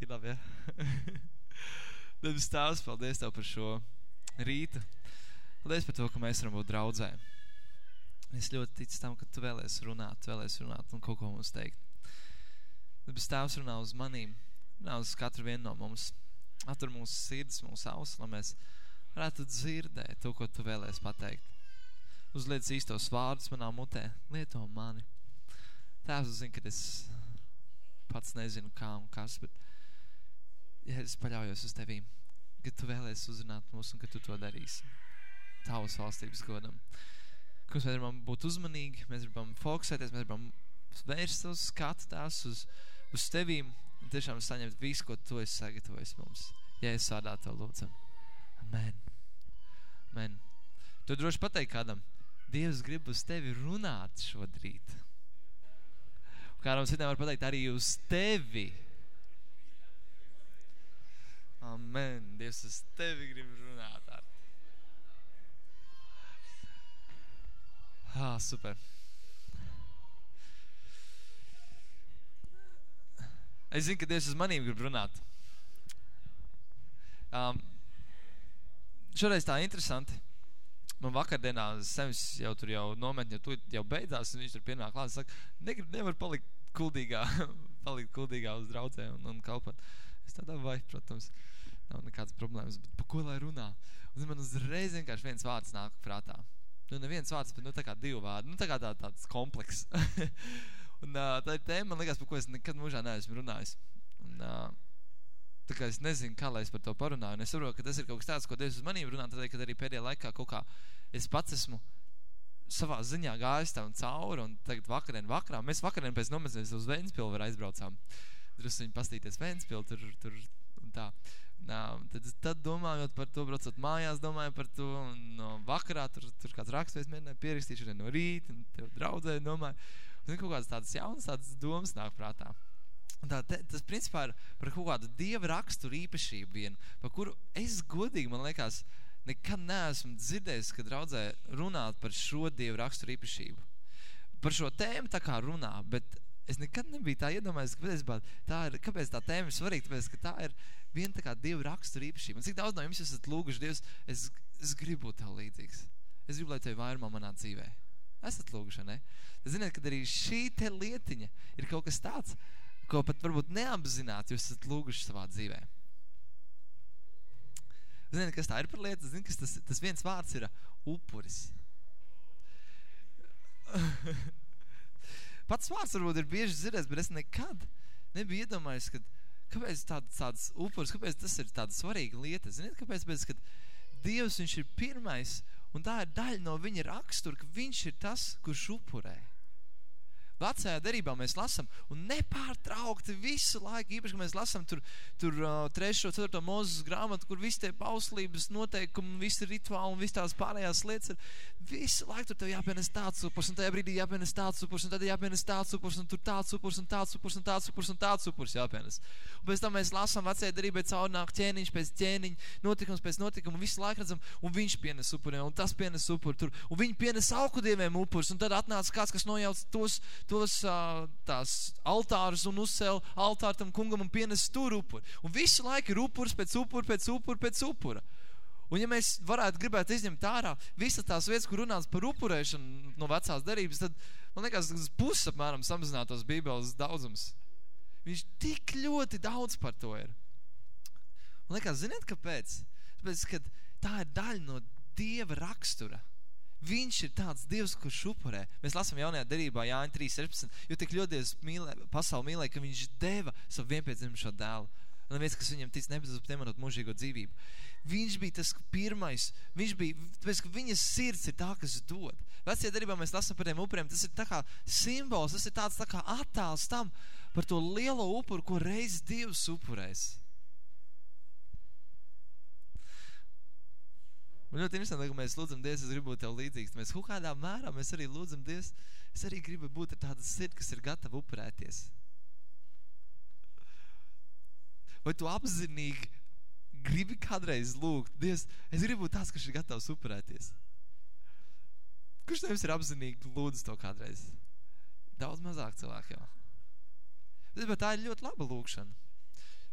Ir labi, ja? Debes Tēvs, paldies Tev par šo rītu. Paldies par to, ka mēs varam būt draudzē. Es ļoti ticu tam, ka Tu vēlies runāt, Tu vēlies runāt un kaut ko mums teikt. Debes Tēvs runā uz manīm, runā uz katru vienu no mums. Atver mūsu sirds, mūsu ausis, lai mēs varētu dzirdēt to, ko Tu vēlies pateikt. Uzliec īstos vārdus manā mutē, lieto mani. Tēvs zina, ka es pats nezinu kā un kas, bet ja es paļaujos uz Tevīm, ka Tu vēlies uzrunāt mūs un ka Tu to darīsi. Tavas valstības godam. Kungs, mēs gribam būt uzmanīgi, mēs gribam fokusēties, mēs gribam vērst uz skatu tās uz, uz Tevīm un tiešām saņemt visu, ko Tu esi sagatavojis mums. Ja es vārdā Tev lūdzam. Amen. Amen. Tu droši pateikt kādam, Dievs grib uz tevi runāt šodrīt. Kādam citiem var pateikt arī uz tevi. Amen. Dievs uz tevi grib runāt. Ar. Ah, super. Es zinu, ka Dievs uz manīm grib runāt. Um, šoreiz tā interesanti. Man vakardienā sevis jau tur jau nometņa, tu jau beidzās, un viņš tur pienāk klāt, saka, negrib, nevar palikt kuldīgā, palikt kuldīgā uz draudzē un, un kalpot. Es tādā vai, protams, nav nekādas problēmas, bet pa ko lai runā? Un man uzreiz vienkārši viens vārds nāk prātā. Nu, neviens vārds, bet nu tā kā divi vārdi, nu tā kā tā, tāds kompleks. un uh, tā ir tēma, man liekas, par ko es nekad mūžā neesmu runājis. Un, uh, tā kā es nezinu, kā lai es par to parunāju, un es saprotu, ka tas ir kaut kas tāds, ko Dievs uz manīm runā, tad, kad arī pēdējā laikā kaut kā es pats esmu savā ziņā gājis tam cauri, un tagad vakarien vakarā, mēs vakarien pēc nometnes uz Ventspilu var aizbraucām, druskuņi pastīties Ventspilu, tur, tur, un tā. Nā, tad, tad domājot par to, braucot mājās, domāju par to, un no vakarā tur, tur kāds rakstveids mēģināja pierakstīt šodien no rīta, un tev draudzē domāju, un kaut kādas tādas jaunas tādas domas nāk prātā. Un tā, te, tas principā ir par kaut kādu dieva raksturu īpašību vienu, par kuru es godīgi, man liekas, nekad neesmu dzirdējis, kad draudzē runāt par šo dievu raksturu īpašību. Par šo tēmu tā kā runā, bet es nekad nebiju tā iedomājies, kāpēc tā ir, kāpēc tā tēma ir svarīga, tāpēc, ka tā ir viena tā kā dievu raksturu īpašība. Un cik daudz no jums esat lūguši Dievs, es, es gribu būt tev līdzīgs. Es gribu, lai tev vairumā manā dzīvē. Esat lūguši, ne? Ziniet, kad arī šī te lietiņa ir kaut kas tāds, ko pat varbūt neapzināti jūs esat lūguši savā dzīvē. Ziniet, kas tā ir par lietu? Ziniet, kas tas, tas viens vārds ir upuris. Pats vārds varbūt ir bieži dzirdēts, bet es nekad nebiju iedomājies, ka kāpēc tāds, tāds upuris, kāpēc tas ir tāda svarīga lieta. Ziniet, kāpēc? Pēc, kad Dievs, viņš ir pirmais, un tā ir daļa no viņa rakstura, ka viņš ir tas, kurš upurē. Vecajā derībā mēs lasām un nepārtraukti visu laiku, īpaši, ka mēs lasām tur, tur uh, trešo, ceturto mūzes grāmatu, kur visi tie pauslības noteikumi, visi rituāli un visi tās pārējās lietas ir visu laiku tur jāpienes tāds upurs un tajā brīdī jāpienes tāds upurs un tad jāpienes tāds upurs un tur tāds upurs un tāds upurs un tāds upurs un tāds upurs jāpienes. Un pēc tam mēs lasām vecajā derībā caur nāk ķēniņš pēc ķēniņa, notikums pēc notikuma, visu laiku redzam, un viņš pienes upuriem, un tas pienes upuru tur, un viņi pienes auku dieviem upurs, un tad atnāca kāds, kas nojauc tos, tos tās altārus un uzcēl altāru tam kungam un pienes tur upuri. Un visu laiku ir upurs pēc upura, pēc upura, pēc upura. Un ja mēs varētu gribēt izņemt ārā visas tās vietas, kur runāts par upurēšanu no vecās darības, tad man liekas, tas puses apmēram samazinātos bībeles daudzums. Viņš tik ļoti daudz par to ir. Man liekas, ziniet, kāpēc? Tāpēc, ka tā ir daļa no Dieva rakstura. Viņš ir tāds Dievs, kurš upurē. Mēs lasām jaunajā derībā Jāņa 3.16, jo tik ļoti Dievs mīlē, pasauli mīlē, ka viņš deva savu vienpiedzimušo dēlu. Un neviens, kas viņam tic, nebeidzot nemanot mūžīgo dzīvību. Viņš bija tas pirmais, viņš bija, tāpēc, ka viņas sirds ir tā, kas dod. Vecajā derībā mēs lasām par tiem upuriem, tas ir tā kā simbols, tas ir tāds tā kā attēls tam par to lielo upuru, ko reiz Dievs upurēs. Man ļoti interesanti, ka mēs lūdzam Dievs, es gribu būt tev līdzīgs. Mēs kaut kādā mērā mēs arī lūdzam Dievs, es arī gribu būt ar tādu sirdi, kas ir gatava upurēties. Vai tu apzinīgi gribi kādreiz lūgt, Dievs, es gribu būt tāds, kas ir gatavs upurēties? Kurš tevis ir apzinīgi lūdzu to kādreiz? Daudz mazāk cilvēku jau. Bet tā ir ļoti laba lūkšana.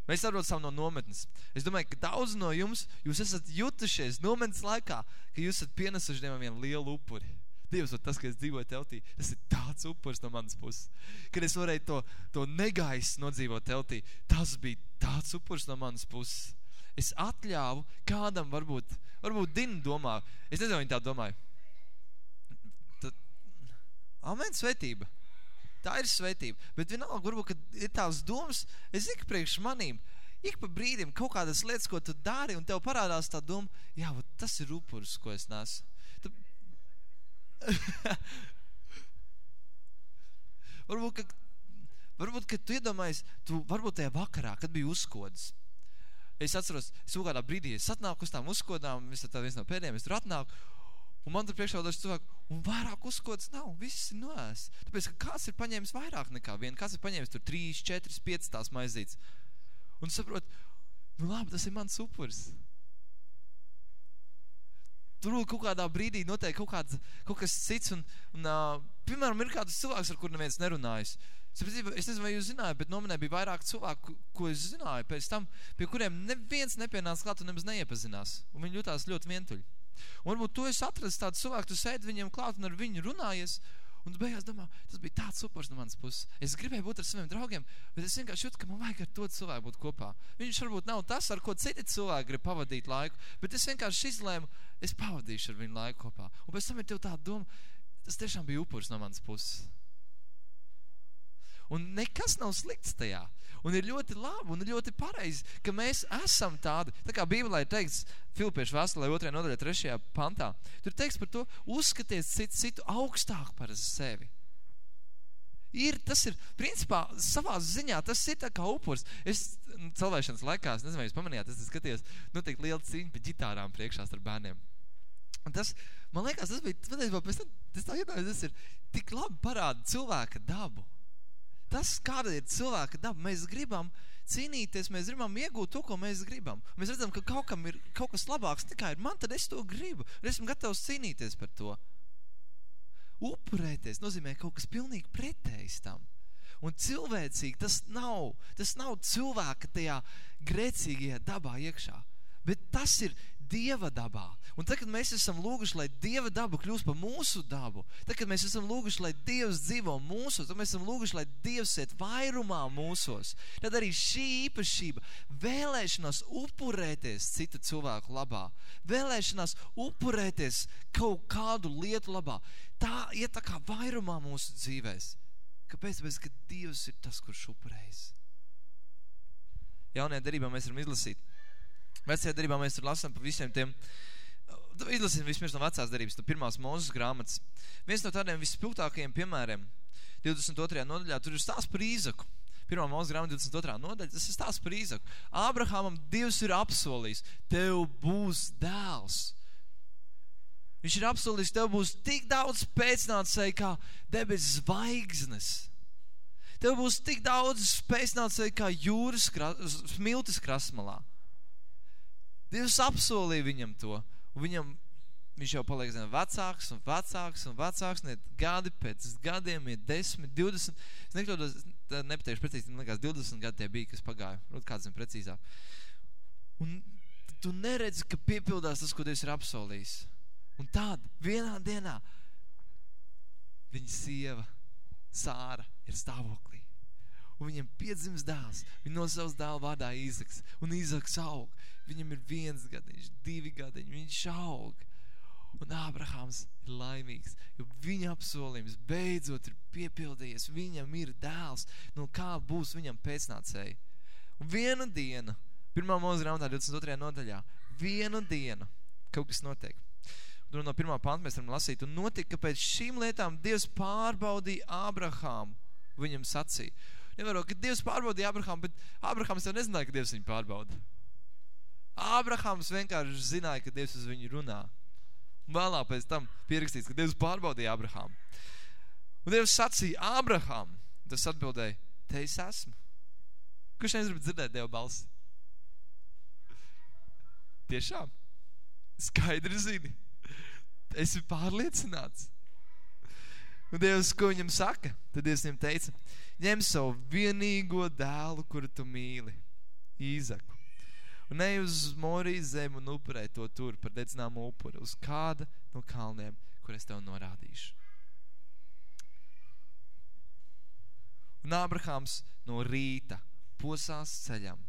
Mēs atbraucām no nometnes. Es domāju, ka daudz no jums, esat jutušies nometnes laikā, ka jūs esat pienesuši Dievam vienu lielu upuri. Dievs, tas, ka es dzīvoju teltī, tas ir tāds upurs no manas puses. Kad es varēju to, to negaisu nodzīvot teltī, tas bija tāds upurs no manas puses. Es atļāvu kādam varbūt, varbūt Dina domā, es nezinu, viņa tā domāja. Tad, amen, svetība. Tā ir svetība. Bet vienalga, varbūt, kad ir tās domas, es ka priekš manīm, ik pa brīdim kaut kādas lietas, ko tu dari, un tev parādās tā doma, jā, tas ir upurs, ko es nesu. varbūt, ka, varbūt, ka tu iedomājies, tu varbūt tajā vakarā, kad bija uzkodas. Es atceros, es kaut kādā brīdī, es atnāku uz tām uzkodām, es tā viens no pēdējiem, es tur atnāku, un man tur priekšā daži cilvēki, un vairāk uzkodas nav, viss ir noēs. Tāpēc, ka kāds ir paņēmis vairāk nekā viena, kāds ir paņēmis tur 3, 4, 5 tās maizītes. Un saprot, nu labi, tas ir mans upurs tur kaut kādā brīdī notiek kaut, kāds, kaut kas cits, un, un uh, piemēram, ir kāds cilvēks, ar kur neviens nerunājis. Es nezinu, vai jūs zinājāt, bet nominē bija vairāk cilvēku, ko es zināju pēc tam, pie kuriem neviens nepienāca klāt un nemaz neiepazinās. Un viņi jutās ļoti vientuļi. Un varbūt tu esi atradis tādu cilvēku, tu sēdi viņiem klāt un ar viņu runājies, Un tu beigās domā, tas bija tāds supers no manas puses. Es gribēju būt ar saviem draugiem, bet es vienkārši jūtu, ka man vajag ar to cilvēku būt kopā. Viņš varbūt nav tas, ar ko citi cilvēki grib pavadīt laiku, bet es vienkārši izlēmu, es pavadīšu ar viņu laiku kopā. Un pēc tam ir tev tāda doma, tas tiešām bija upurs no manas puses. Un nekas nav slikts tajā. Un ir ļoti labi un ļoti pareizi, ka mēs esam tādi. Tā kā Bībelē ir teikts Filipiešu vēstulē 2. nodaļā 3. pantā. Tur teiks par to, uzskaties citu, citu augstāk par sevi. Ir, tas ir, principā, savā ziņā, tas ir tā kā upurs. Es celvēšanas laikā, es nezinu, vai jūs pamanījāt, es skatījos, noteikti liela cīņa pa ģitārām priekšā starp bērniem. Un tas, man liekas, tas bija, patiesībā, pēc tam, tas tā iedomājas, tas ir tik labi parāda cilvēka dabu tas, kāda ir cilvēka daba. Mēs gribam cīnīties, mēs gribam iegūt to, ko mēs gribam. Mēs redzam, ka kaut kam ir kaut kas labāks nekā ir man, tad es to gribu. Un esmu gatavs cīnīties par to. Upurēties nozīmē kaut kas pilnīgi pretējs tam. Un cilvēcīgi tas nav, tas nav cilvēka tajā grēcīgajā dabā iekšā. Bet tas ir Dieva dabā. Un tad, kad mēs esam lūguši, lai Dieva daba kļūst par mūsu dabu, tad, kad mēs esam lūguši, lai Dievs dzīvo mūsos, tad mēs esam lūguši, lai Dievs iet vairumā mūsos, tad arī šī īpašība, vēlēšanās upurēties citu cilvēku labā, vēlēšanās upurēties kaut kādu lietu labā, tā iet tā kā vairumā mūsu dzīvēs. Kāpēc? Tāpēc, ka Dievs ir tas, kurš upurējas. Jaunajā darībā mēs varam izlasīt Vecajā darībā mēs tur lasām pa visiem tiem, izlasīsim vispirms no vecās darības, no pirmās mūzes grāmatas. Viens no tādiem vispilgtākajiem piemēriem, 22. nodaļā, tur ir stāsts par Īzaku. Pirmā mūzes grāmata 22. nodaļa, tas ir stāsts par Īzaku. Ābrahamam Dievs ir apsolījis, tev būs dēls. Viņš ir apsolījis, tev būs tik daudz pēcnācēji kā debesis zvaigznes. Tev būs tik daudz pēcnācēji kā jūras kras, smiltis krasmalā. Dievs apsolīja viņam to. Un viņam, viņš jau paliek zin, vecāks un vecāks un vecāks, ne gadi pēc gadiem ir 10, 20, es nekļaudos, nepateikšu precīzi, man liekas 20 gadi tie bija, kas pagāja, varbūt kāds zin precīzāk. Un tu neredzi, ka piepildās tas, ko Dievs ir apsolījis. Un tād, vienā dienā, viņa sieva, Sāra, ir stāvoklī. Un viņam piedzims dēls. Viņa nosauc dēlu vārdā Īzaks. Un Īzaks aug. Viņam ir viens gadiņš, divi gadiņi, viņš aug. Un Ābrahāms ir laimīgs, jo viņa apsolījums beidzot ir piepildījies. Viņam ir dēls, no kā būs viņam pēcnācēji. Un vienu dienu, pirmā mūzika grāmatā 22. nodaļā, vienu dienu kaut kas notiek. Un no pirmā panta mēs varam lasīt, un notika, ka pēc šīm lietām Dievs pārbaudīja Ābrahāmu, viņam sacīja. Nevaru, ka Dievs pārbaudīja Ābrahāmu, bet Ābrahāms jau nezināja, ka Dievs viņu pārbauda. Ābrahams vienkārši zināja, ka Dievs uz viņu runā. Un vēlāk pēc tam pierakstīts, ka Dievs pārbaudīja Abrahamu. Un Dievs sacīja Abraham, tas atbildēja, te es esmu. Kurš negrib dzirdēt Dieva balsi? Tiešām? Skaidri zini. Esi pārliecināts. Un Dievs, ko viņam saka? Tad Dievs viņam teica, ņem savu vienīgo dēlu, kuru tu mīli Īzaku. Un ej uz Morijas zemi un upurē to tur par dedzināmu upuru uz kāda no kalniem, kur es tev norādīšu. Un Ābrahāms no rīta posās ceļam,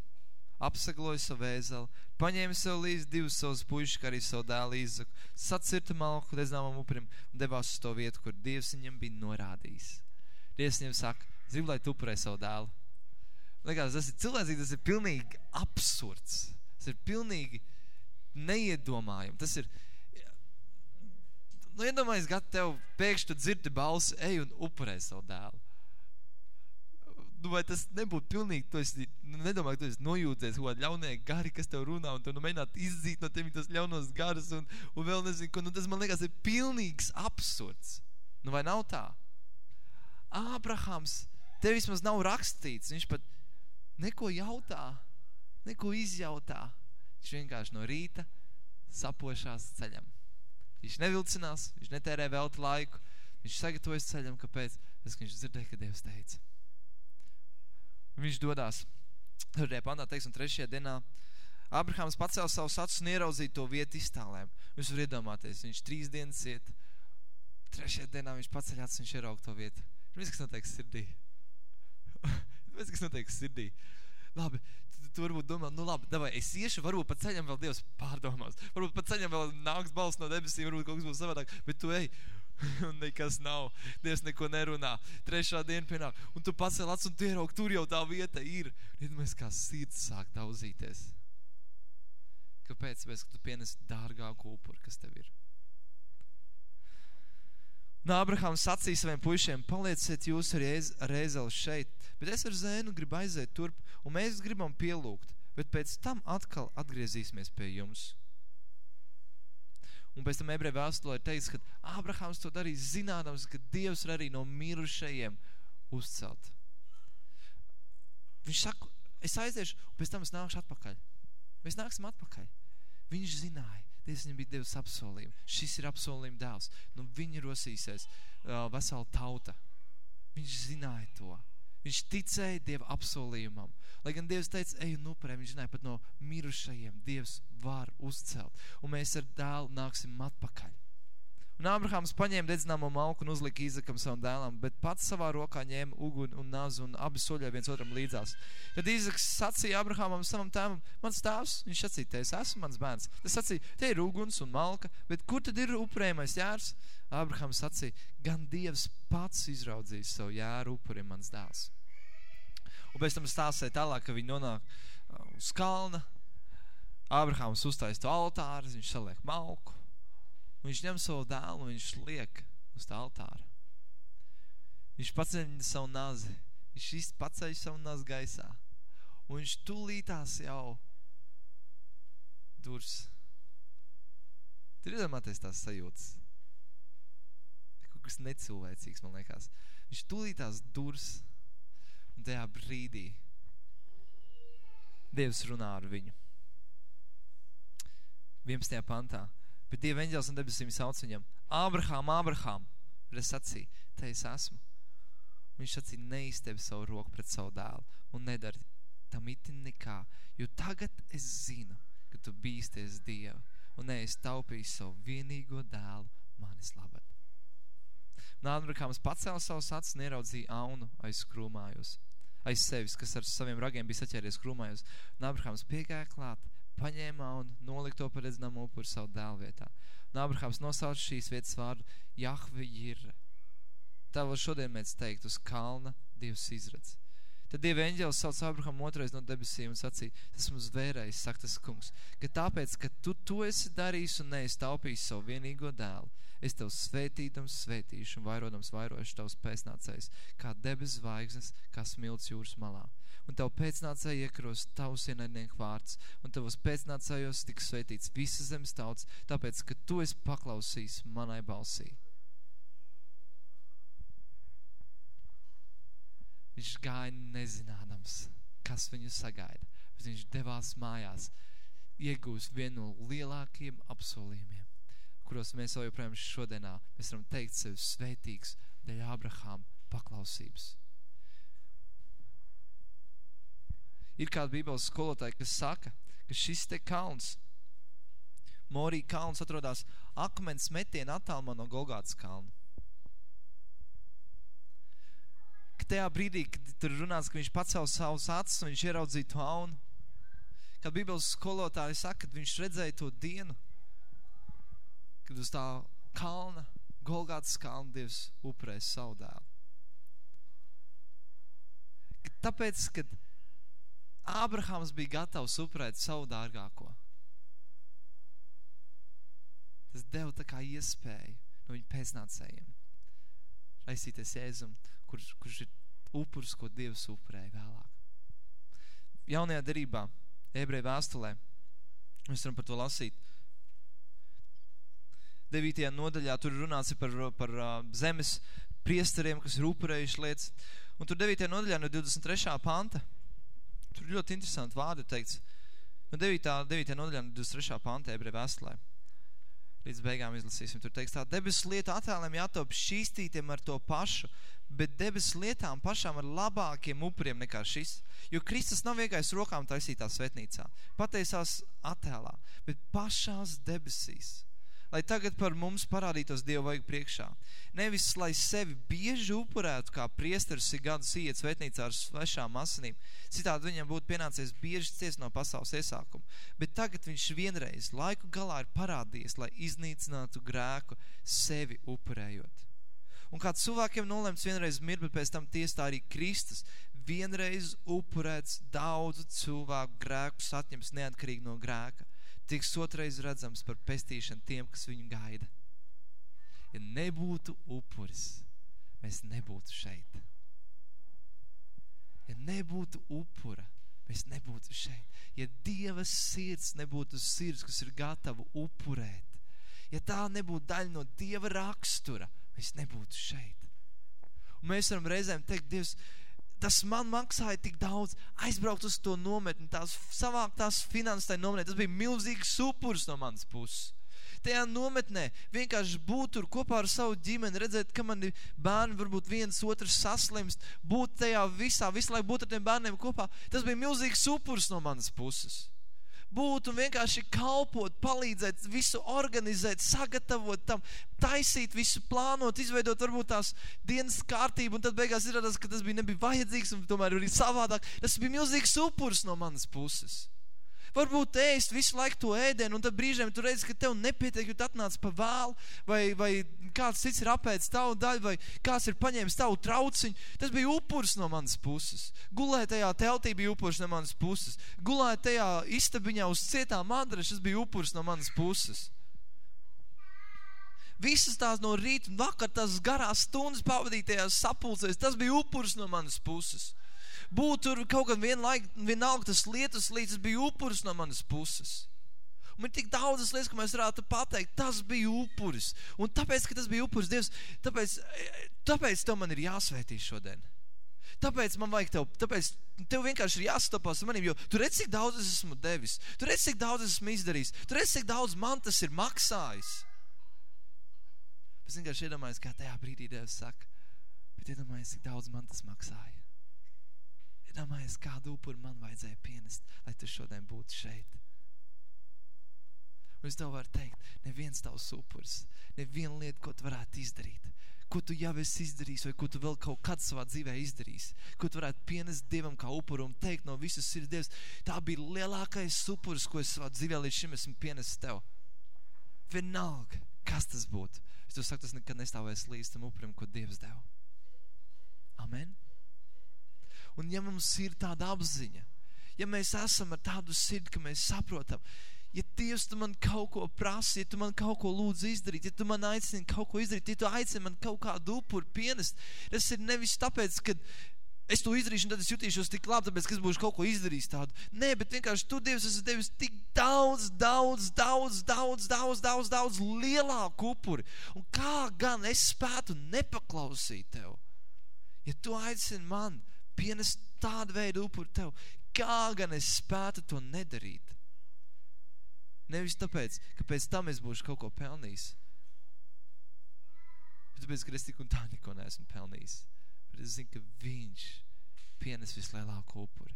apsagloja savu vēzeli, paņēma sev līdzi divus savus puišus, kā arī savu dēlu Īzaku, sacirta malku dedzināmam upurim un devās uz to vietu, kur Dievs viņam bija norādījis. Dievs viņam saka, gribu, lai tu upurē savu dēlu. Liekas, tas ir cilvēcīgi, tas ir pilnīgi absurds. Tas ir pilnīgi neiedomājami. Tas ir, nu, iedomājies, kad tev pēkšņi dzirdi balsi, ej un upurē savu dēlu nu, vai tas nebūtu pilnīgi, tu esi, nu, nedomāju, ka tu esi nojūties kādi ļaunie gari, kas tev runā, un tu nu mēģināt izzīt no tevi tos ļaunos garus, un, un vēl nezinu, ko, nu, tas man liekas ir pilnīgs absurds. Nu, vai nav tā? Ābrahams, tev vismaz nav rakstīts, viņš pat neko jautā, neko izjautā. Viņš vienkārši no rīta sapošās ceļam. Viņš nevilcinās, viņš netērē veltu laiku, viņš sagatavojas ceļam, kāpēc? Tas, ka viņš dzirdēja, ka Dievs teica. Viņš dodās. Turējā pantā, teiksim, trešajā dienā Abrahams pacēla savu acis un ieraudzīja to vietu iztālēm. Jūs var iedomāties, viņš trīs dienas iet, trešajā dienā viņš paceļ acis un viņš ieraug to vietu. Viņš kas notiek sirdī. Viņš kas notiek sirdī. Labi, tu, tu varbūt domā, nu labi, davai, es iešu, varbūt pa ceļam vēl Dievs pārdomās. Varbūt pa ceļam vēl nāks balss no debesīm, varbūt kaut kas būs savādāk, bet tu ej, un nekas nav. Dievs neko nerunā. Trešā diena pienāk, un tu pacēl acis un tu ieraug, tur jau tā vieta ir. Iedomājies, kā sirds sāk daudzīties. Kāpēc? Pēc, ka tu pienes dārgāku upuru, kas tev ir. Un Abrahams sacīja saviem puišiem, palieciet jūs ar Rēzeli šeit, bet es ar Zēnu gribu aiziet turp, un mēs gribam pielūgt, bet pēc tam atkal atgriezīsimies pie jums. Un pēc tam ebreju vēstulē ir teicis, ka Ābrahāms to darīja zinādams, ka Dievs ir arī no mirušajiem uzcelt. Viņš saka, es aiziešu, un pēc tam es nākšu atpakaļ. Mēs nāksim atpakaļ. Viņš zināja, Dievs viņam bija devis apsolījumu. Šis ir apsolījuma dēls. Nu, viņi rosīsies uh, vesela tauta. Viņš zināja to. Viņš ticēja Dieva apsolījumam. Lai gan Dievs teica, ej un upurē, viņš zināja pat no mirušajiem. Dievs var uzcelt. Un mēs ar dēlu nāksim atpakaļ. Un Ābrahāms paņēma dedzināmo malku un uzlika Īzakam savam dēlam, bet pats savā rokā ņēma uguni un nazu un abi soļoja viens otram līdzās. Tad Īzaks sacīja Abrahamam savam tēvam, mans tēvs, viņš sacīja, te es esmu mans bērns. Tas sacīja, te ir uguns un malka, bet kur tad ir upurējumais jārs? Abrahams sacīja, gan Dievs pats izraudzīs savu jāru upurim mans dēls. Un pēc tam stāstīja tālāk, ka viņi nonāk uh, uz kalna. Abrahāms uztaisa to altāru, viņš saliek malku. Un viņš ņem savu dēlu un viņš liek uz tā altāra. Viņš paceļ savu nazi. Viņš paceļ savu nazi gaisā. Un viņš tūlītās jau durs. Tur iedomāties tās sajūtas. Kaut kas necilvēcīgs, man liekas. Viņš tūlītās durs Un tajā brīdī Dievs runā ar viņu. 11. pantā. Bet Dieva eņģels un debesīm sauc viņam, Ābrahām, Ābrahām, bet es sacīju, te es esmu. Viņš sacīja, neiztevi savu roku pret savu dēlu un nedari tam itin nekā, jo tagad es zinu, ka tu bīsties Dievu un neesi taupījis savu vienīgo dēlu manis labad. Un Ābrahāms pacēla savus acis un ieraudzīja aunu aiz skrūmājos aiz sevis, kas ar saviem ragiem bija saķēries krūmājos. Un Abrahams piegāja klāt, paņēma un nolika to par redzināmu upuru savu dēlu vietā. Un Abrahams nosauca šīs vietas vārdu Jahve Jirre. Tā vēl šodien mēs teikt uz kalna Dievs izredz. Tad Dieva eņģēlis sauc Abraham otrais no debesīm un sacīja, tas mums vērējis, saka tas kungs, ka tāpēc, ka tu to esi darījis un neesi taupījis savu vienīgo dēlu, es tev svētīdams svētīšu un vairodams vairošu tavs pēcnācējs, kā debes zvaigznes, kā smilts jūras malā. Un tev pēcnācēji iekaros tavs ienaidnieku vārds, un tavos pēcnācējos tiks svētīts visas zemes tauts, tāpēc, ka tu esi paklausījis manai balsī. Viņš gāja nezinādams, kas viņu sagaida, bet viņš devās mājās, iegūst vienu no lielākiem apsolījumiem kuros mēs vēl joprojām šodienā mēs varam teikt sevi svētīgs dēļ Abrahām paklausības. Ir kāda bībeles skolotāja, kas saka, ka šis te kalns, Morī kalns atrodas akmens metiena attālumā no Golgātas kalna. Ka tajā brīdī, kad tur runāts, ka viņš pacēl savus acis un viņš ieraudzīja to aunu, kad bībeles skolotāji saka, kad viņš redzēja to dienu, kad uz tā kalna, Golgātas kalna Dievs upurēs savu dēlu. Tāpēc, kad Ābrahams bija gatavs upurēt savu dārgāko, tas deva tā kā iespēju no viņa pēcnācējiem raisīties Jēzum, kurš, kurš ir upurs, ko Dievs upurēja vēlāk. Jaunajā derībā, ebreju vēstulē, mēs varam par to lasīt. 9. nodaļā tur runāts par, par uh, zemes priesteriem, kas ir upurējuši lietas. Un tur 9. nodaļā no 23. panta, tur ļoti interesanti vārdi teikts. No 9. 9. nodaļā no 23. panta ebreju vēstulē. Līdz beigām izlasīsim. Tur teiks tā, debesu lietu attēliem jātop šīstītiem ar to pašu, bet debesu lietām pašām ar labākiem upuriem nekā šis. Jo Kristus nav vienkārši rokām taisītā svetnīcā, pateisās attēlā, bet pašās debesīs lai tagad par mums parādītos Dieva vajag priekšā. Nevis, lai sevi bieži upurētu, kā priesteris ir gadus iet svetnīcā ar svešām asinīm. Citādi viņam būtu pienācies bieži ciest no pasaules iesākuma. Bet tagad viņš vienreiz laiku galā ir parādījies, lai iznīcinātu grēku sevi upurējot. Un kā cilvēkiem nolemts vienreiz mirt, bet pēc tam tiesā arī Kristus, vienreiz upurēts daudzu cilvēku grēkus atņems neatkarīgi no grēka tiks otrais redzams par pestīšanu tiem, kas viņu gaida. Ja nebūtu upuris, mēs nebūtu šeit. Ja nebūtu upura, mēs nebūtu šeit. Ja Dieva sirds nebūtu sirds, kas ir gatava upurēt, ja tā nebūtu daļa no Dieva rakstura, mēs nebūtu šeit. Un mēs varam reizēm teikt, Dievs, tas man maksāja tik daudz, aizbraukt uz to nometni, tās savākt tās finanses tai nometnē, tas bija milzīgs supurs no manas puses. Tajā nometnē vienkārši būt tur kopā ar savu ģimeni, redzēt, ka mani bērni varbūt viens otrs saslimst, būt tajā visā, visu laiku būt ar tiem bērniem kopā, tas bija milzīgs supurs no manas puses būt un vienkārši kalpot, palīdzēt, visu organizēt, sagatavot tam, taisīt, visu plānot, izveidot varbūt tās dienas kārtību, un tad beigās izrādās, ka tas bija nebija vajadzīgs un tomēr arī savādāk. Tas bija milzīgs upurs no manas puses. Varbūt ēst visu laiku to ēdienu, un tad brīžiem tu redzi, ka tev nepietiek, jo tu atnāc pa vēlu, vai, vai kāds cits ir apēdis tavu daļu, vai kāds ir paņēmis tavu trauciņu. Tas bija upurs no manas puses. Gulēt tajā teltī bija upurs no manas puses. Gulēt tajā istabiņā uz cietām adrešu, tas bija upurs no manas puses. Visas tās no rīta un vakar, tās garās stundas pavadītajās sapulcēs, tas bija upurs no manas puses būt tur kaut kad vienlaik, vienalga tas lietas līdz tas bija upuris no manas puses. Un ir tik daudzas lietas, ka mēs varētu pateikt, tas bija upuris. Un tāpēc, ka tas bija upuris, Dievs, tāpēc, tāpēc tev man ir jāsvētī šodien. Tāpēc man vajag tev, tāpēc tev vienkārši ir jāstopās manim, jo tu redz, cik daudz es esmu devis. Tu redz, cik daudz es esmu izdarījis. Tu redz, cik daudz man tas ir maksājis. Es vienkārši iedomājos, kā tajā brīdī Dievs saka, bet iedomājos, cik daudz man tas maksāja. Iedomājies, kādu upuru man vajadzēja pienest, lai tu šodien būtu šeit. Un es tev varu teikt, neviens tavs upurs, neviena lieta, ko tu varētu izdarīt, ko tu jau esi izdarījis, vai ko tu vēl kaut kad savā dzīvē izdarījis, ko tu varētu pienest Dievam kā upuru un teikt no visas sirds Dievs, tā bija lielākais upurs, ko es savā dzīvē līdz šim esmu pienesis tev. Vienalga, kas tas būtu. Es tev saku, tas nekad nestāvēs līdz tam upurim, ko Dievs deva. Amen. Un ja mums ir tāda apziņa, ja mēs esam ar tādu sirdi, ka mēs saprotam, ja Dievs tu man kaut ko prasa, ja tu man kaut ko lūdz izdarīt, ja tu man aicini kaut ko izdarīt, ja tu aicini man kaut kādu upuru pienest, tas ir nevis tāpēc, ka es to izdarīšu, un tad es jutīšos tik labi, tāpēc, ka es būšu kaut ko izdarījis tādu. Nē, bet vienkārši tu, Dievs, esi devis tik daudz, daudz, daudz, daudz, daudz, daudz, daudz lielāku upuri. Un kā gan es spētu nepaklausīt tev? Ja tu aicini man, pienest tādu veidu upuru tev, kā gan es spētu to nedarīt. Nevis tāpēc, ka pēc tam es būšu kaut ko pelnījis. Bet tāpēc, ka es tik un tā neko neesmu pelnījis. Bet es zinu, ka viņš pienes vislielāko upuri.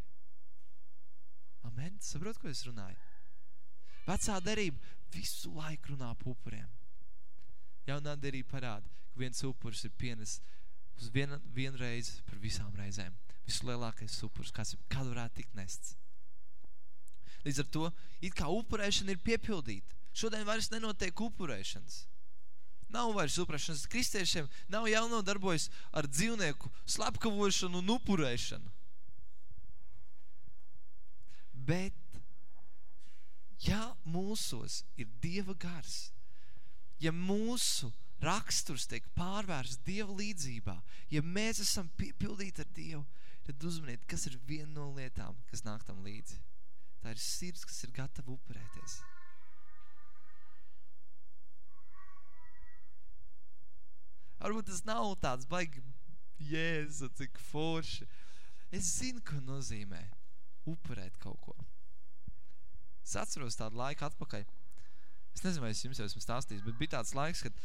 Amen. Saprot, ko es runāju? Vecā derība visu laiku runā par upuriem. Jaunā derība parāda, ka viens upurs ir pienes uz vienu reizi par visām reizēm. Vislielākais upurs, kas kad varētu tikt nests. Līdz ar to, it kā upurēšana ir piepildīta. Šodien vairs nenotiek upurēšanas. Nav vairs upurēšanas. Kristiešiem nav jānodarbojas ar dzīvnieku slepkavošanu un upurēšanu. Bet, ja mūsos ir Dieva gars, ja mūsu raksturs tiek pārvērsts Dieva līdzībā, ja mēs esam piepildīti ar Dievu, tad uzmaniet, kas ir viena no lietām, kas nāk tam līdzi. Tā ir sirds, kas ir gatava upurēties. Varbūt tas nav tāds baigi jēzu, cik forši. Es zinu, ko nozīmē upurēt kaut ko. Es atceros tādu laiku atpakaļ. Es nezinu, vai es jums jau esmu stāstījis, bet bija tāds laiks, kad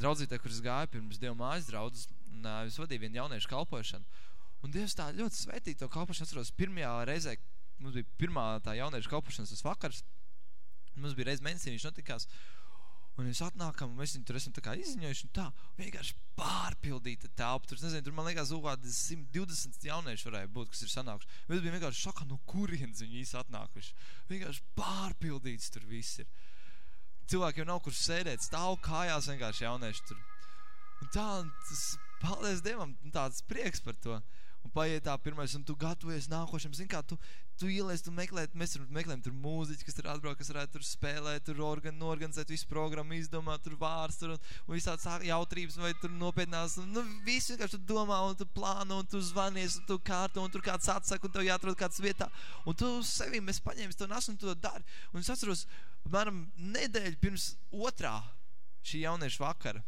draudzītē, kur es gāju pirms Dieva mājas draudzes, un uh, es vadīju vienu jauniešu kalpošanu. Un Dievs tā ļoti svētīja to kalpošanu. Atceros, pirmajā reizē, mums bija pirmā tā jauniešu kalpošanas tas vakars, mums bija reiz mēnesī, viņš notikās, un mēs atnākam, un mēs viņu tur esam tā kā izziņojuši, un tā, vienkārši pārpildīta telpa, tur, nezinu, tur man liekas, kādi 120 jaunieši varēja būt, kas ir sanākuši. Mēs bijām vienkārši šokā, no kurienes viņi īsti atnākuši. Vienkārši pārpildīts tur viss ir. Cilvēkiem nav kur sēdēt, stāv kājās vienkārši jaunieši tur. Un tā, tas, paldies Dievam, tāds prieks par to un paiet tā pirmais, un tu gatavojies nākošam, zin kā, tu, tu ielies, tu meklē, mēs tur meklējam tur mūziķi, kas tur atbrauc, kas varētu tur spēlēt, tur organ, norganizēt visu programmu, izdomāt, tur vārds, tur, un, un visāds jautrības, vai tur nopietnās, un, nu, visu vienkārši tu domā, un tu plāno, un tu zvanies, un tu kārto, un tur kāds atsaka, un tev jāatrod kāds vietā, un tu sevi mēs paņēmis to nasu, un tu to dari, un es atceros, apmēram nedēļu pirms otrā šī jauniešu vakara,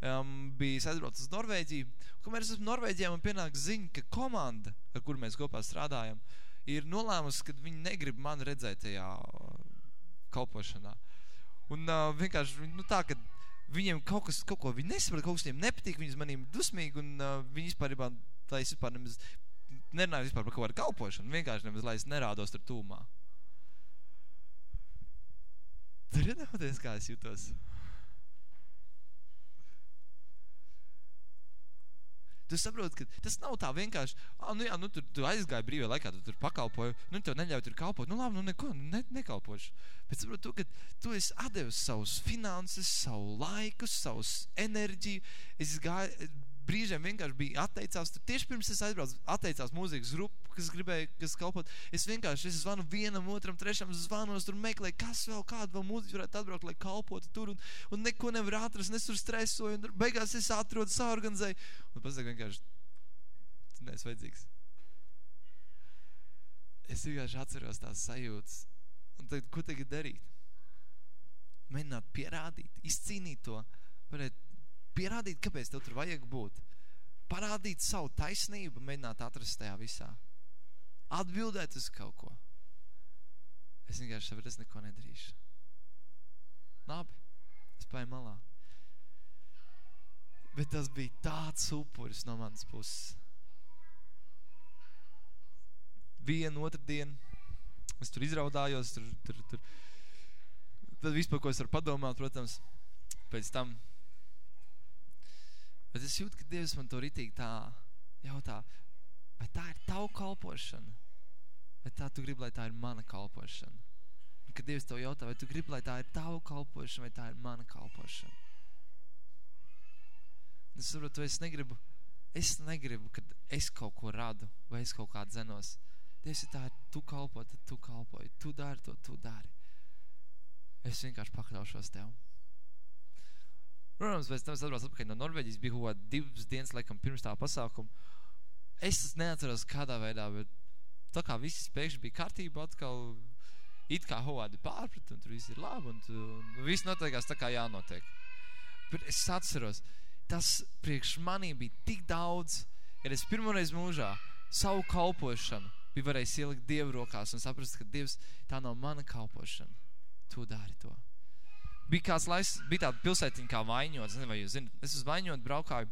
um, bija aizbraucis uz Norvēģiju. Kamēr es esmu Norvēģijā, man pienāk ziņa, ka komanda, ar kur mēs kopā strādājam, ir nolēmusi, ka viņi negrib mani redzēt tajā kalpošanā. Un uh, vienkārši, nu tā, ka viņiem kaut kas, kaut ko viņi nesaprot, kaut kas viņiem nepatīk, viņi uz manīm dusmīgi, un uh, viņi vispār, tā es vispār nemaz, nerunāju vispār par kaut kādu kalpošanu, vienkārši nemaz, lai es nerādos tur tūmā. Tur iedomāties, kā es jūtos. Tu saproti, ka tas nav tā vienkārši, ah, nu jā, nu tur tu aizgāji brīvajā laikā, tu tur pakalpoji, nu tev neļauj tur kalpot, nu labi, nu neko, nu ne, nekalpošu. Bet saproti to, ka tu esi atdevis savus finanses, savu laiku, savus enerģiju, es gāju, brīžiem vienkārši bija atteicās, tur tieši pirms es aizbraucu, atteicās mūzikas grupu, kas gribēja, kas kalpot, es vienkārši, es zvanu vienam, otram, trešam, zvanos, tur meklēju, kas vēl, kādu vēl mūziku varētu atbraukt, lai kalpotu tur, un, un neko nevar atrast, un es tur stresoju, un tur beigās es atrodu, saorganizēju, un pēc vienkārši, tu neesi vajadzīgs. Es vienkārši atceros tās sajūtas, un tad, ko tagad darīt? Mēģināt pierādīt, izcīnīt to, varēt pierādīt, kāpēc tev tur vajag būt. Parādīt savu taisnību, mēģināt atrast tajā visā. Atbildēt uz kaut ko. Es vienkārši saprotu, es neko nedarīšu. Labi, es paiet malā. Bet tas bija tāds upuris no manas puses. Vienu, otru dienu, es tur izraudājos, tur, tur, tur. Tad vispār, ko es varu padomāt, protams, pēc tam Bet es jūtu, ka Dievs man to ritīgi tā jautā, vai tā ir tavu kalpošana? Vai tā tu gribi, lai tā ir mana kalpošana? Un kad Dievs tev jautā, vai tu gribi, lai tā ir tavu kalpošana, vai tā ir mana kalpošana? Un es saprotu, es negribu, es negribu, kad es kaut ko radu, vai es kaut kā dzenos. Dievs, ja tā ir tu kalpo, tad tu kalpoji. Tu dari to, tu dari. Es vienkārši pakļaušos tev. Protams, pēc tam es atbraucu atpakaļ no Norvēģijas, bija kaut kā divas dienas, laikam, pirms tā pasākuma. Es neatceros kādā veidā, bet tā kā viss pēkšņi bija kārtība atkal, it kā kādi pārprat, un tur viss ir labi, un, tu, un viss notiekās tā kā jānotiek. Bet es atceros, tas priekš manī bija tik daudz, kad es pirmoreiz mūžā savu kalpošanu bija varējis ielikt Dievu rokās un saprast, ka Dievs tā nav mana kalpošana. Tu dari to bija kāds laiks, bija tāda pilsētiņa kā Vaņot, nezinu, vai jūs zinat, es uz Vaņot braukāju,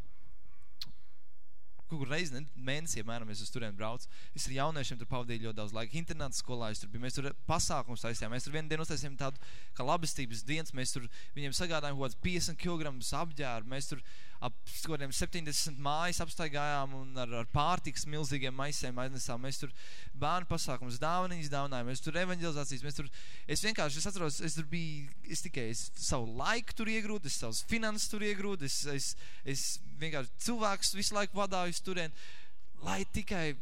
kaut kur reizi mēnesī, apmēram, es uz turien braucu. Es ar jauniešiem tur pavadīju ļoti daudz laika. Internāts skolā es tur biju. Mēs tur pasākums taisījām. Mēs tur vienu dienu uztaisījām tādu kā labestības dienas. Mēs tur viņiem sagādājām kaut kāds 50 kg apģērbu. Mēs tur ap kādiem 70 mājas apstaigājām un ar, ar pārtiks milzīgiem maisēm aiznesām. Mēs tur bērnu pasākums, dāvaniņas dāvinājām, mēs tur evanģelizācijas, mēs tur, es vienkārši, es atceros, es tur biju, es tikai es savu laiku tur iegrūdu, es savus finanses tur iegrūdu, es, es, es vienkārši cilvēks visu laiku vadāju uz turien, lai tikai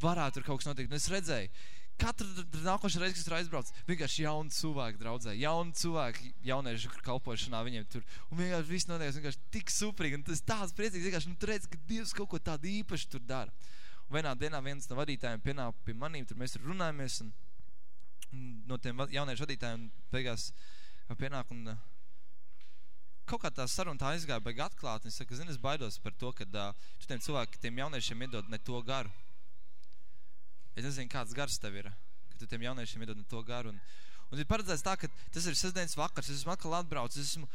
varētu tur kaut kas notikt. Un es redzēju, katru nākošo reizi, kas tur aizbrauc, vienkārši jauni cilvēki draudzē, jauni cilvēki jauniešu kalpošanā viņiem tur. Un vienkārši viss notiek vienkārši tik superīgi. Un tas tāds priecīgs, vienkārši, nu, tu redz, ka Dievs kaut ko tādu īpašu tur dara. Un vienā dienā viens no vadītājiem pienāk pie manīm, tur mēs tur runājamies, un, un no tiem jauniešu vadītājiem beigās pienāk un uh, kaut kā tā saruna tā aizgāja baigi atklāt, un es saku, zini, es baidos par to, ka uh, tu tiem cilvēkiem, tiem jauniešiem iedod ne to garu Es nezinu, kāds gars tev ir, ka tu tiem jauniešiem iedod to garu. Un, un ir paredzēts tā, ka tas ir sestdienas vakars, es esmu atkal atbraucis, es esmu,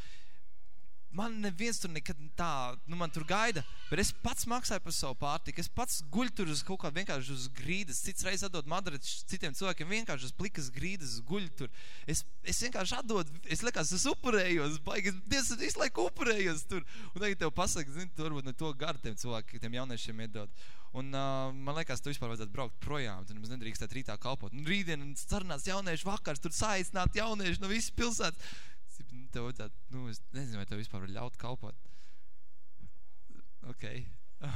man neviens tur nekad tā, nu man tur gaida, bet es pats maksāju par savu pārtiku, es pats guļu tur uz kaut kā vienkārši uz grīdas, cits reiz atdod Madrid citiem cilvēkiem vienkārši uz plikas grīdas guļu tur. Es, es vienkārši atdod, es liekas, es upurējos, baigi, es diez, visu laiku upurējos tur. Un tagad tev pasaka, zini, tu varbūt ne to garu tiem cilvēkiem, tiem jauniešiem iedod. Un uh, man liekas, tu vispār vajadzētu braukt projām. Tu nemaz nedrīkstēt rītā kalpot. Un rītdien sarunās jaunieši vakars, tur saīsināt jaunieši no visas pilsētas. Nu, tev vajadzētu, nu, es nezinu, vai tev vispār var ļaut kalpot. Ok.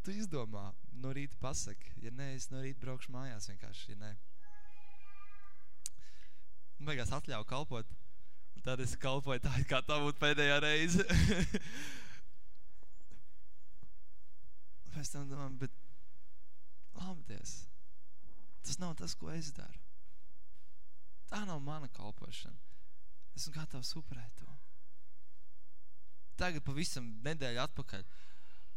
Tu izdomā, no rīta pasaki. Ja nē, es no rīta braukšu mājās vienkārši, ja nē. Un beigās atļauju kalpot. Un tad es kalpoju tā, kā tā būtu pēdējā reize. pēc tam domājam, bet labdies, tas nav tas, ko es daru. Tā nav mana kalpošana. Esmu gatavs upurēt to. Tagad pavisam nedēļu atpakaļ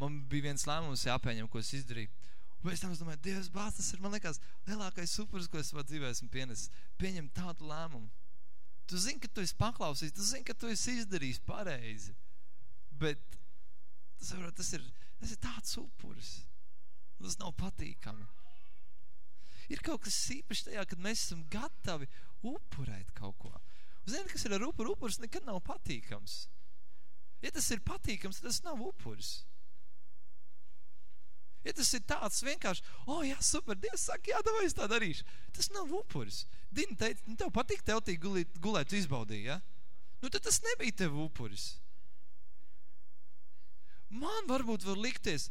man bija viens lēmums jāpieņem, ko es izdarīju. Un pēc tam es domāju, Dievs, bāc, tas ir, man liekas, lielākais supers, ko es savā dzīvē esmu pienesis. Pieņem tādu lēmumu. Tu zini, ka tu esi paklausījis, tu zini, ka tu esi izdarījis pareizi. Bet tas, var, tas ir Tas ir tāds upuris. Tas nav patīkami. Ir kaut kas īpašs tajā, kad mēs esam gatavi upurēt kaut ko. Zini, kas ir ar upuru? Upuris nekad nav patīkams. Ja tas ir patīkams, tad tas nav upuris. Ja tas ir tāds vienkārši, o, oh, jā, super, Dievs saka, jā, davai es tā darīšu. Tas nav upuris. Dina teica, nu, tev patīk teltī gulēt, gulēt izbaudīja, ja? Nu, tad tas nebija tev upuris. Man varbūt var likties,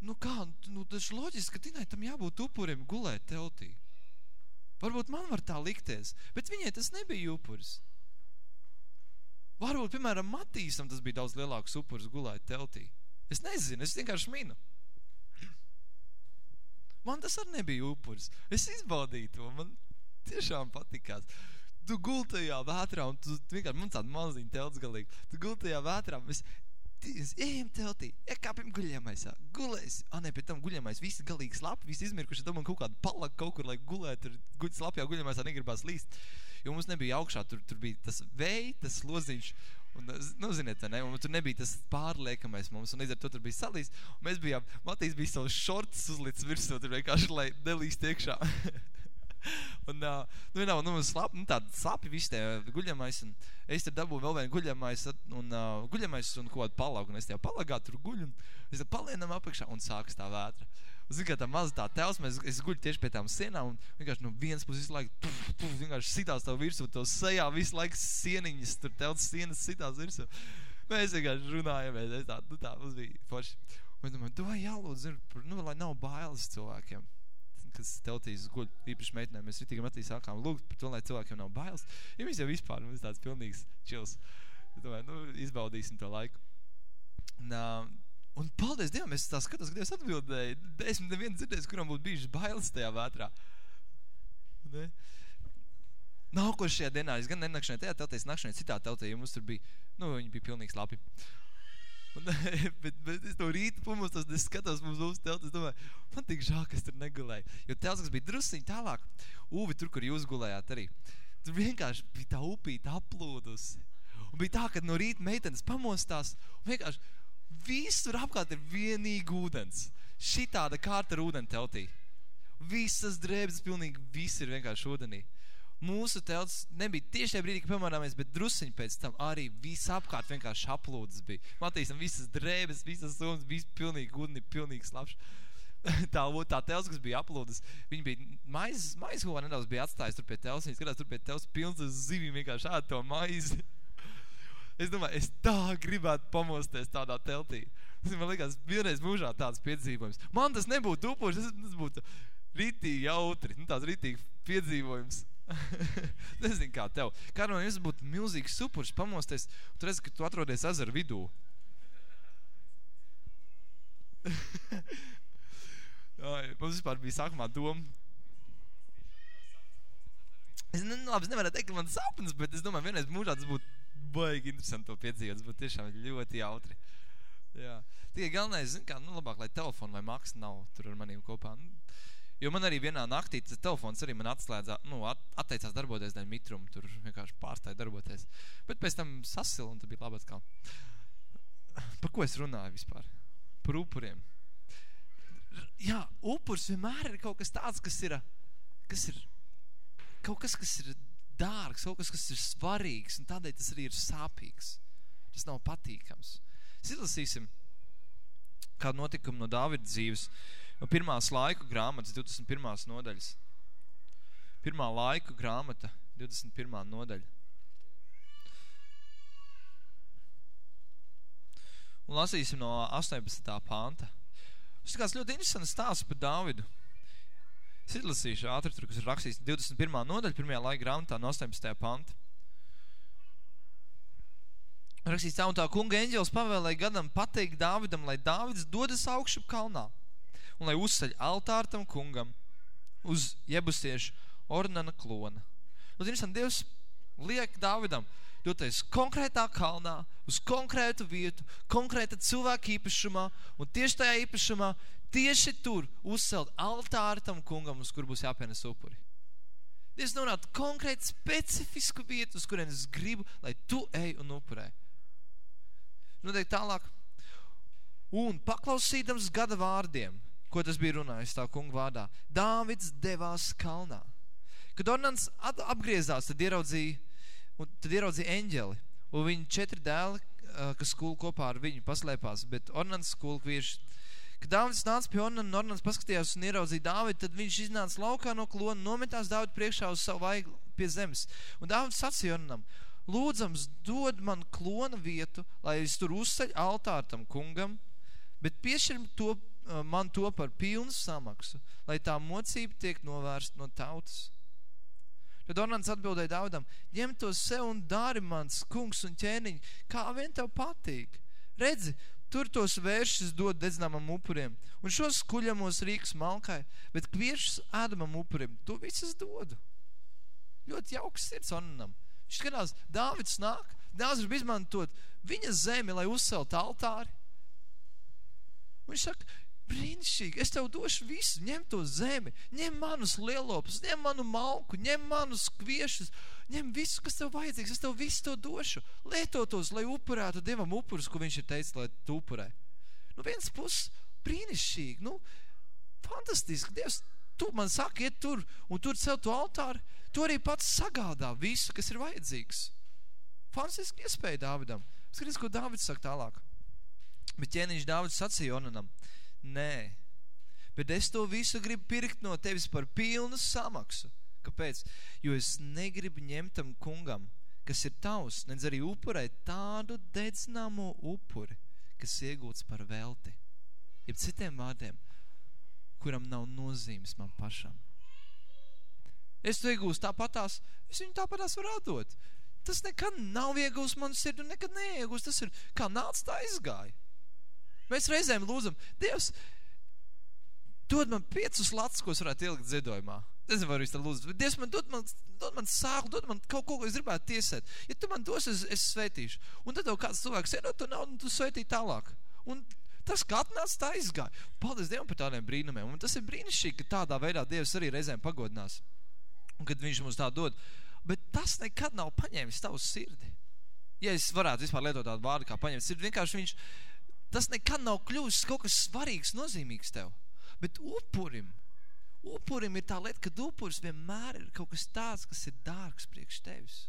nu kā, nu tas loģiski, ka Tinai tam jābūt upurim gulēt teltī. Varbūt man var tā likties, bet viņai tas nebija upuris. Varbūt, piemēram, Matīsam tas bija daudz lielāks upuris gulēt teltī. Es nezinu, es vienkārši minu. Man tas arī nebija upuris. Es izbaudīju to, man tiešām patikās. Tu gultajā vētrā, un tu vienkārši, man tāda maziņa telts galīgi, tu gultajā vētrā, es, ejam teltī, iekāpjam guļamajā, gulēs. Ah, nē, pēc tam guļamais, visi galīgi slapi, visi izmirkuši, domājam kaut kādu palaku kaut kur, lai gulētu, tur guļ slapjā guļamajā negribās līst. Jo mums nebija augšā, tur, tur bija tas vei, tas loziņš, un, nu, ziniet, ne, un tur nebija tas pārliekamais mums, un līdz ar to tur bija salīs, mēs bijām, Matīs bija savus šortus uzlicis virsū, tur vienkārši, lai nelīst iekšā. un, uh, nu, nav, nu, slap, nu, tāda slapi visi tie guļamais, un es tur dabūju vēl vienu guļamais, un uh, guļamais un kaut kādu palagu, un es tajā palagā tur guļu, un es palienam apakšā, un sākas tā vētra. Un, zin, kā tā maza tā tēls, mēs, es guļu tieši pie tām sienām, un vienkārši no vienas puses visu laiku, puf, puf, vienkārši sitās tev virsū, tev sejā visu laiku sieniņas, tur telts sienas sitās virsū. Mēs vienkārši runājamies, es tā, nu tā, mums bija forši. Un es domāju, to jālūdz, zinu, nu, lai nav bailes cilvēkiem kas teltīs guļ, īpaši meitenēm, mēs ritīgi matī sākām lūgt par to, lai cilvēkiem nav bailes. Ja mēs jau vispār, mums tāds pilnīgs čils. Es domāju, nu, izbaudīsim to laiku. Un, uh, un paldies Dievam, es tā skatos, ka Dievs atbildēja. Esmu nevienu dzirdējis, kuram būtu bijušas bailes tajā vētrā. Ne? Nākošajā dienā, es gan nenakšanai tajā teltē, es nakšanai citā teltē, jo mums tur bija, nu, viņi bija pilnīgi slapi. Un, bet, bet es no rīta pamostos, es skatos mums uz telti, es domāju, man tik žēl, ka es tur negulēju. Jo telts, kas bija drusiņi tālāk, Uvi tur, kur jūs gulējāt arī, tur vienkārši bija tā upīta aplūdusi. Un bija tā, ka no rīta meitenes pamostās un vienkārši Visur apkārt ir vienīgi ūdens. Šitāda kārta ar ūdeni teltī. Visas drēbes, pilnīgi viss ir vienkārši ūdenī. Mūsu telts nebija tieši tajā brīdī, kad pamodāmies, bet drusiņi pēc tam arī viss apkārt vienkārši aplūdes bija. Matīsim, visas drēbes, visas summas, viss pilnīgi ūdeni, pilnīgi slapš. tā, tā tels, kas bija aplūdes, viņi bija maizes, maizes kaut kā nedaudz bija atstājis tur pie tels, viņi skatās tur pie tels pilns uz zivīm vienkārši ād to maizi. es domāju, es tā gribētu pamosties tādā teltī. Man liekas, vienreiz mūžā tāds piedzīvojums. Man tas nebūtu upuši, tas, tas būtu ritīgi jautri, nu tāds ritīgi piedzīvojums. Nezinu, kā tev. Kā no jums būtu milzīgs supurs pamosties, un tu redzi, ka tu atrodies ezera vidū. Mums vispār bija sākumā doma. Es, ne, labi, es nevaru teikt, ka man sapnis, bet es domāju, vienreiz mūžā tas būtu baigi interesanti to piedzīvot. Tas būtu tiešām ļoti jautri. Jā. Tikai galvenais, zin kā, nu labāk, lai telefonu vai maksa nav tur ar manīm kopā. Nu, Jo man arī vienā naktī tas telefons arī man atslēdzā, nu, at, atteicās darboties dēļ mitrumu, tur vienkārši pārstāja darboties. Bet pēc tam sasila un tas bija labi atkal. Par ko es runāju vispār? Par upuriem. Jā, upurs vienmēr ir kaut kas tāds, kas ir, kas ir kaut kas, kas ir dārgs, kaut kas, kas ir svarīgs, un tādēļ tas arī ir sāpīgs. Tas nav patīkams. Izlasīsim kādu notikumu no Dāvida dzīves no pirmās laiku grāmatas 21. nodaļas. Pirmā laiku grāmata 21. nodaļa. Un lasīsim no 18. panta. Tas kāds ļoti interesants stāsts par Dāvidu. Es izlasīšu ātri tur, kas ir rakstīts 21. nodaļa, pirmajā laika grāmatā no 18. panta. Rakstīts tā un tā kunga eņģelis pavēlēja gadam pateikt Dāvidam, lai Dāvids dodas augšu kalnā un lai uzceļ altāru tam kungam uz jebusiešu Ornana klona. Un, zinām, Dievs liek Dāvidam doties konkrētā kalnā, uz konkrētu vietu, konkrēta cilvēka īpašumā, un tieši tajā īpašumā, tieši tur uzcelt altāru tam kungam, uz kur būs jāpienes upuri. Dievs norāda konkrēti specifisku vietu, uz kurien es gribu, lai tu ej un upurē. Nu, teik tālāk. Un paklausīdams gada vārdiem, ko tas bija runājis tā kunga vārdā. Dāvids devās kalnā. Kad Ornans apgriezās, tad ieraudzīja, un tad ieraudzīja eņģeli, un viņa četri dēli, kas skulu kopā ar viņu paslēpās, bet Ornans skulu vīrši. Kad Dāvids nāca pie Ornana, un Ornans paskatījās un ieraudzīja Dāvidu, tad viņš iznāca laukā no klona, nometās Dāvidu priekšā uz savu vaigu pie zemes. Un Dāvids sacīja Ornanam, lūdzams, dod man klona vietu, lai es tur uzceļ altāru tam kungam, bet piešķir to man to par pilnu samaksu, lai tā mocība tiek novērst no tautas. Tad Ornans atbildēja Daudam, ņem to sev un dari mans kungs un ķēniņ, kā vien tev patīk. Redzi, tur tos vēršas dod dedzināmam upuriem, un šos kuļamos rīks malkai, bet kviešus ēdamam upuriem, to visas dodu. Ļoti jauks sirds Ornanam. Viņš skatās, Dāvids nāk, Dāvids grib izmantot viņa zemi, lai uzcelt altāri. Un viņš saka, brīnišķīgi, es tev došu visu, ņem to zemi, ņem manus lielopus, ņem manu malku, ņem manus kviešus, ņem visu, kas tev vajadzīgs, es tev visu to došu, lieto tos, lai upurētu Dievam upurus, ko viņš ir teicis, lai tu upurē. Nu, viens puses brīnišķīgi, nu, fantastiski, Dievs, tu man saki, iet tur, un tur cel to altāru, tu arī pats sagādā visu, kas ir vajadzīgs. Fantastiski iespēja Dāvidam. Skaties, ko Dāvids saka tālāk. Bet ķēniņš Dāvids sacīja Onanam, Nē. Bet es to visu gribu pirkt no tevis par pilnu samaksu. Kāpēc? Jo es negribu ņemt tam kungam, kas ir tavs, nedz arī upurēt tādu dedzināmo upuri, kas iegūts par velti. Jeb citiem vārdiem, kuram nav nozīmes man pašam. Es to iegūstu tāpatās, es viņu tāpatās varu atdot. Tas nekad nav iegūst manu sirdi un nekad neiegūst. Tas ir kā nāc tā izgāja. Mēs reizēm lūdzam, Dievs, dod man piecus lats, ko es varētu ielikt ziedojumā. Es nezinu, vai es tā lūdzu. Dievs, man dod man, dod man sāklu, dod man kaut ko, ko es gribētu tiesēt. Ja tu man dos, es, es sveitīšu. Un tad tev kāds cilvēks iedod to naudu, un tu sveitī tālāk. Un tas, kā atnāc, tā izgāja. Paldies Dievam par tādiem brīnumiem. Un tas ir brīnišķīgi, ka tādā veidā Dievs arī reizēm pagodinās. Un kad viņš mums tā dod. Bet tas nekad nav paņēmis tavu sirdi. Ja es varētu vispār lietot tādu vārdu kā paņemt sirdi, vienkārši viņš tas nekad nav kļūst kaut kas svarīgs, nozīmīgs tev. Bet upurim, upurim ir tā lieta, ka upuris vienmēr ir kaut kas tāds, kas ir dārgs priekš tevis.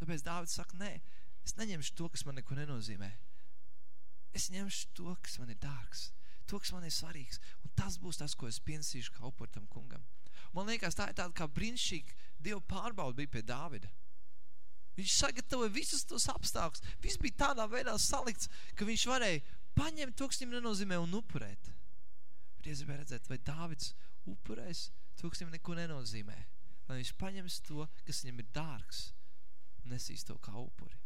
Tāpēc Dāvids saka, nē, es neņemšu to, kas man neko nenozīmē. Es ņemšu to, kas man ir dārgs, to, kas man ir svarīgs. Un tas būs tas, ko es piensīšu kā upur tam kungam. Man liekas, tā ir tāda kā brīnišķīga Dieva pārbauda bija pie Dāvida. Viņš sagatavoja visus tos apstākļus. Viss bija tādā veidā salikts, ka viņš varēja paņemt to, kas viņam nenozīmē, un upurēt. Bet es gribēju redzēt, vai Dāvids upurēs to, kas viņam neko nenozīmē. Vai viņš paņems to, kas viņam ir dārgs, un nesīs to kā upuri.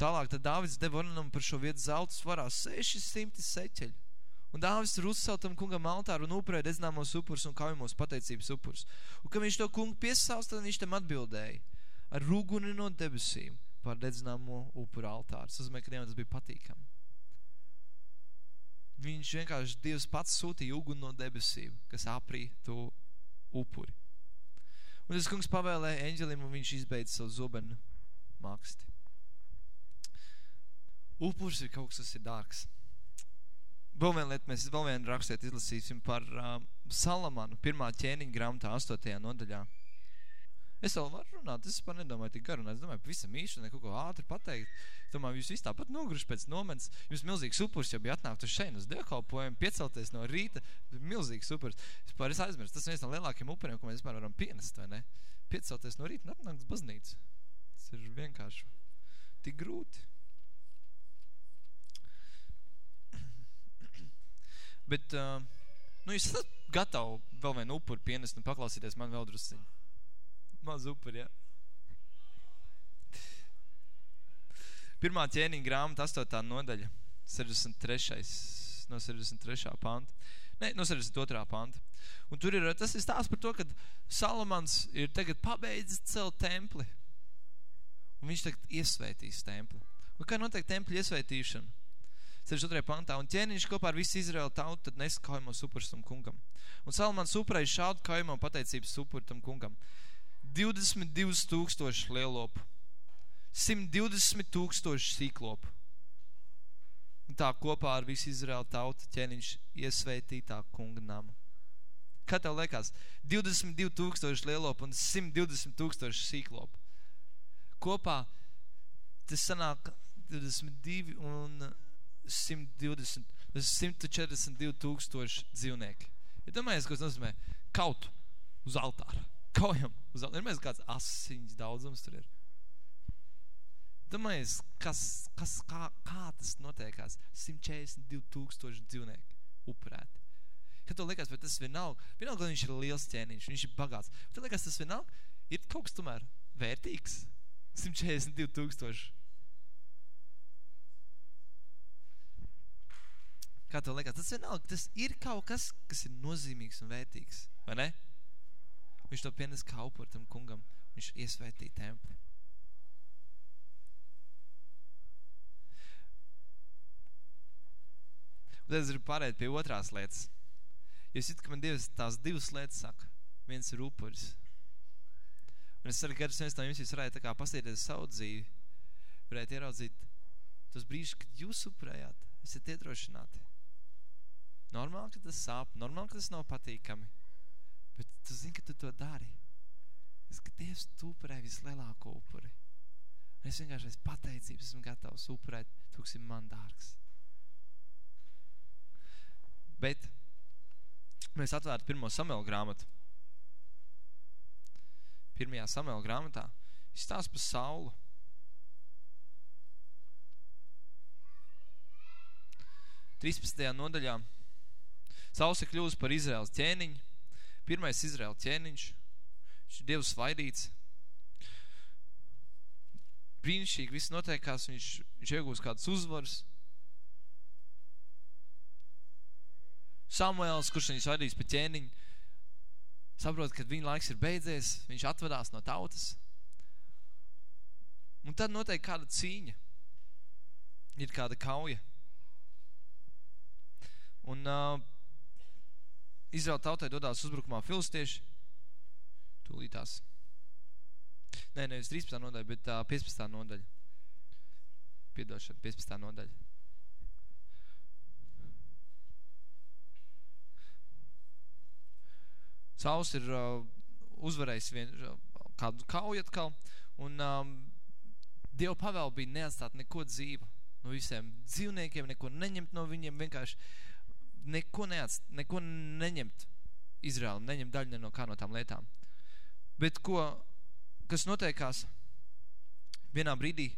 Tālāk tad Dāvids deva Ornam par šo vietu zelta svarā 600 seķeļu. Un Dāvis tur uzcēl tam kungam altāru un upurēja dedzināmos upurus un kaujamos pateicības upurus. Un, kad viņš to kungu piesauc, tad viņš tam atbildēja ar rūguni no debesīm par dedzināmo upuru altāru. Tas nozīmē, ka Dievam tas bija patīkami. Viņš vienkārši Dievs pats sūtīja uguni no debesīm, kas aprī to upuri. Un tas kungs pavēlēja eņģelim, un viņš izbeidza savu zobenu maksti. Upurs ir kaut kas, kas ir dārgs. Vēl viena lieta, mēs vēl vienu rakstiet izlasīsim par uh, Salamanu, pirmā ķēniņa grāmatā, 8. nodaļā. Es vēl varu runāt, es par nedomāju tik garu, es domāju, pavisam īši, ne kaut ko ātri pateikt. Domāju, jūs viss tāpat nogruši pēc nomens, jums milzīgs upurs, ja bija atnākt uz šeit, uz dievkalpojumu, piecelties no rīta, milzīgs upurs. Es pār es aizmirst, tas viens no lielākiem upuriem, ko mēs vispār varam pienest, vai ne? Piecelties no rīta un atnākt uz baznīcu. Tas ir vienkārši tik grūti. Bet, uh, nu, jūs esat gatavi vēl vienu upuru pienest un paklausīties man vēl drusciņu. Maz upuri, jā. Pirmā ķēniņa grāmata, 8. nodaļa, 63. no 63. panta. Ne, no 62. panta. Un tur ir, tas ir stāsts par to, ka Salamans ir tagad pabeidzis celt templi. Un viņš tagad iesvētīs templi. Un kā notiek templi iesvētīšana? 62. pantā, un ķēniņš kopā ar visu Izraēlu tautu tad nes kaujamo supurs tam kungam. Un Salmans upurēja šādu kaujamo pateicības supuru tam kungam. 22 tūkstoši lielopu, 120 tūkstoši sīklopu. Un tā kopā ar visu Izraēlu tautu ķēniņš iesveitītā kunga nama. Kā tev liekas? 22 tūkstoši lielopu un 120 tūkstoši sīklopu. Kopā tas sanāk 22 un 120, 142 tūkstoši dzīvnieki. Ja domājies, ko tas nozīmē? Kaut uz altāra. Kaujam uz altāra. Ir mēs kāds asiņas daudzums tur ir. Domājies, kas, kas, kā, kā tas notiekās? 142 tūkstoši dzīvnieki upurēti. Kad to liekas, bet tas vienalga, vienalga, ka viņš ir liels ķēniņš, viņš ir bagāts. Bet liekas, tas vienalga ir kaut kas tomēr vērtīgs. 142 tūkstoši Kā tev liekas? Tas vienalga, tas ir kaut kas, kas ir nozīmīgs un vērtīgs, vai ne? Viņš to pienes kā upur tam kungam, viņš iesvētīja templi. Un tad es gribu pārēt pie otrās lietas. Jūs it, ka man divas, tās divas lietas saka. Viens ir upuris. Un es ceru, ka katrs viens no jums jūs varētu tā kā pastīties savu dzīvi, varētu ieraudzīt tos brīžus, kad jūs upurējāt, esat iedrošināti. Normāli, ka tas sāp, normāli, ka tas nav patīkami, bet tu zini, ka tu to dari. Es, ka Dievs tu upurē vislielāko upuri. Un es vienkārši es pateicības esmu gatavs upurēt, tu esi man dārgs. Bet mēs atvērtu pirmo Samuela grāmatu. Pirmajā Samuela grāmatā izstāsta par Saulu. Trīspadsmitajā nodaļā Sauls ir kļūst par Izraels ķēniņu, pirmais Izraela ķēniņš, viņš ir Dievs svaidīts. Brīnišķīgi viss notiekās, viņš, viņš iegūst kādas uzvaras. Samuēls, kurš viņu svaidīs pa ķēniņu, saprot, ka viņa laiks ir beidzies, viņš atvadās no tautas. Un tad notiek kāda cīņa. Ir kāda kauja. Un uh, Izraela tautai dodās uzbrukumā filistieši. Tūlītās. Nē, nevis 13. nodaļa, bet uh, 15. nodaļa. piedošana, 15. nodaļa. Sauls ir uh, uzvarējis vien, uh, kādu kauju atkal, un um, Dieva pavēl bija neatstāt neko dzīvu no visiem dzīvniekiem, neko neņemt no viņiem, vienkārši neko, neatst, neko neņemt Izraēlam, neņemt daļu no kā no tām lietām. Bet ko, kas noteikās vienā brīdī,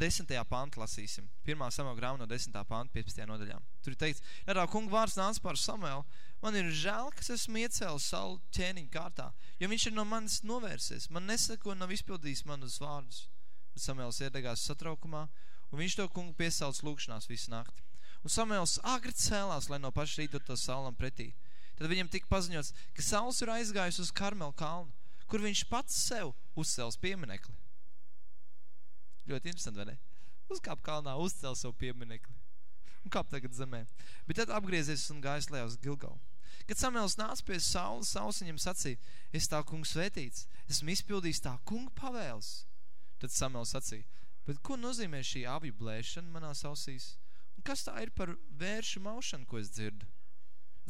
desmitajā panta lasīsim. Pirmā Samuela grāmata no desmitā panta, 15. nodaļām. Tur ir teikts, Jarā kunga vārds nāca par Samuelu, man ir žēl, kas esmu iecēlis savu ķēniņu kārtā, jo viņš ir no manis novērsies, man nesako un nav izpildījis manus vārdus. Bet Samuels iedegās satraukumā, un viņš to kungu piesauc lūkšanās visu nakti. Un Samuels agri cēlās, lai no paša rīta to saulam pretī. Tad viņam tika paziņots, ka sauls ir aizgājis uz Karmelu kalnu, kur viņš pats sev uzcels pieminekli. Ļoti interesanti, vai ne? Uzkāp kalnā, uzcel savu pieminekli. Un kāp tagad zemē. Bet tad apgriezies un gājis lejā uz Gilgalu. Kad Samuels nāca pie saules, saules viņam sacīja, es tā kungs svētīts, esmu izpildījis tā kunga pavēles. Tad Samuels sacīja, bet ko nozīmē šī avju blēšana manās ausīs? Kas tā ir par vēršu maušanu, ko es dzirdu?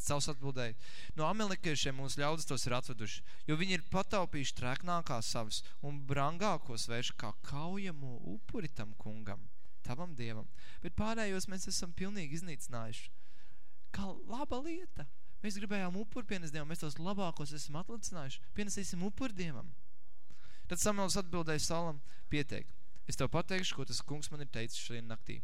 Savs atbildēja, no amelikiešiem mūsu ļaudis tos ir atveduši, jo viņi ir pataupījuši treknākās savas un brangākos vērš kā kaujamo upuri tam kungam, tavam dievam. Bet pārējos mēs esam pilnīgi iznīcinājuši. Kā laba lieta. Mēs gribējām upuri pienes dievam, mēs tos labākos esam atlicinājuši. Pienesīsim upuri dievam. Tad Samuels atbildēja Salam pieteikt. Es tev pateikšu, ko tas kungs man ir teicis šodien naktī.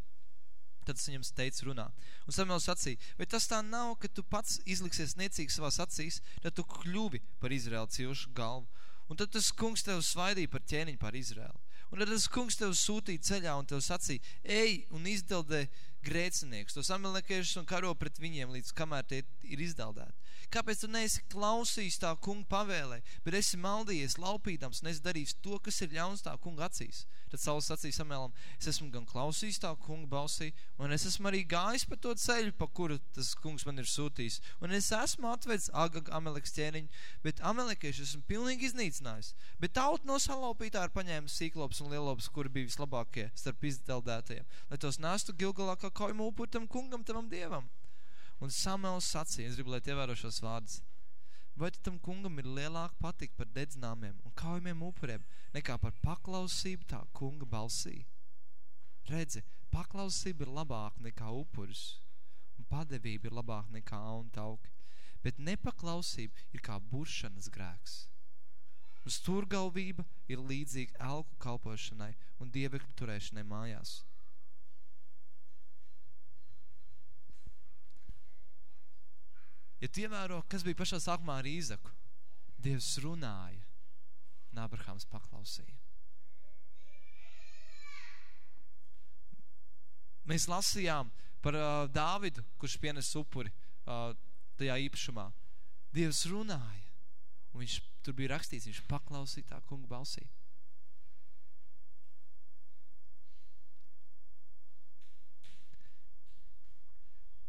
Tad es viņam teicu runā. Un Samuels sacīja, vai tas tā nav, ka tu pats izliksies niecīgs savās acīs, tad tu kļuvi par Izraēlu cilšu galvu. Un tad tas kungs tev svaidīja par ķēniņu par Izraēlu. Un tad tas kungs tev sūtīja ceļā un tev sacīja, ej un izdeldē grēcinieks, tos amelekiešus un karo pret viņiem, līdz kamēr tie ir izdeldēti. Kāpēc tu neesi klausījis tā kunga pavēlē, bet esi maldījies laupīdams un esi darījis to, kas ir ļauns tā kunga acīs? Tad Sauls sacīja Samuēlam, es esmu gan klausījis tā kunga balsī, un es esmu arī gājis pa to ceļu, pa kuru tas kungs man ir sūtījis. Un es esmu atvedis Agag Ameleks ķēniņu, bet Amelekieši esmu pilnīgi iznīcinājis. Bet tauta no salaupītā ir paņēma sīklops un lielops, kuri bija vislabākie starp izdeldētajiem, lai tos nestu Gilgalā kā kaujumu upur tam kungam, tavam dievam. Un Samuels sacīja, es gribu, lai ievēro šos vārdus vai tam kungam ir lielāka patika par dedzināmiem un kaujumiem upuriem nekā par paklausību tā kunga balsī? Redzi, paklausība ir labāka nekā upuris, un padevība ir labāka nekā aun tauki, bet nepaklausība ir kā buršanas grēks. Un stūrgalvība ir līdzīga elku kalpošanai un dievekļu turēšanai mājās. Ja tu ievēro, kas bija pašā sākumā ar Īzaku, Dievs runāja, un Abrahams paklausīja. Mēs lasījām par uh, Dāvidu, kurš pienes upuri uh, tajā īpašumā. Dievs runāja, un viņš tur bija rakstīts, viņš paklausīja tā kunga balsī.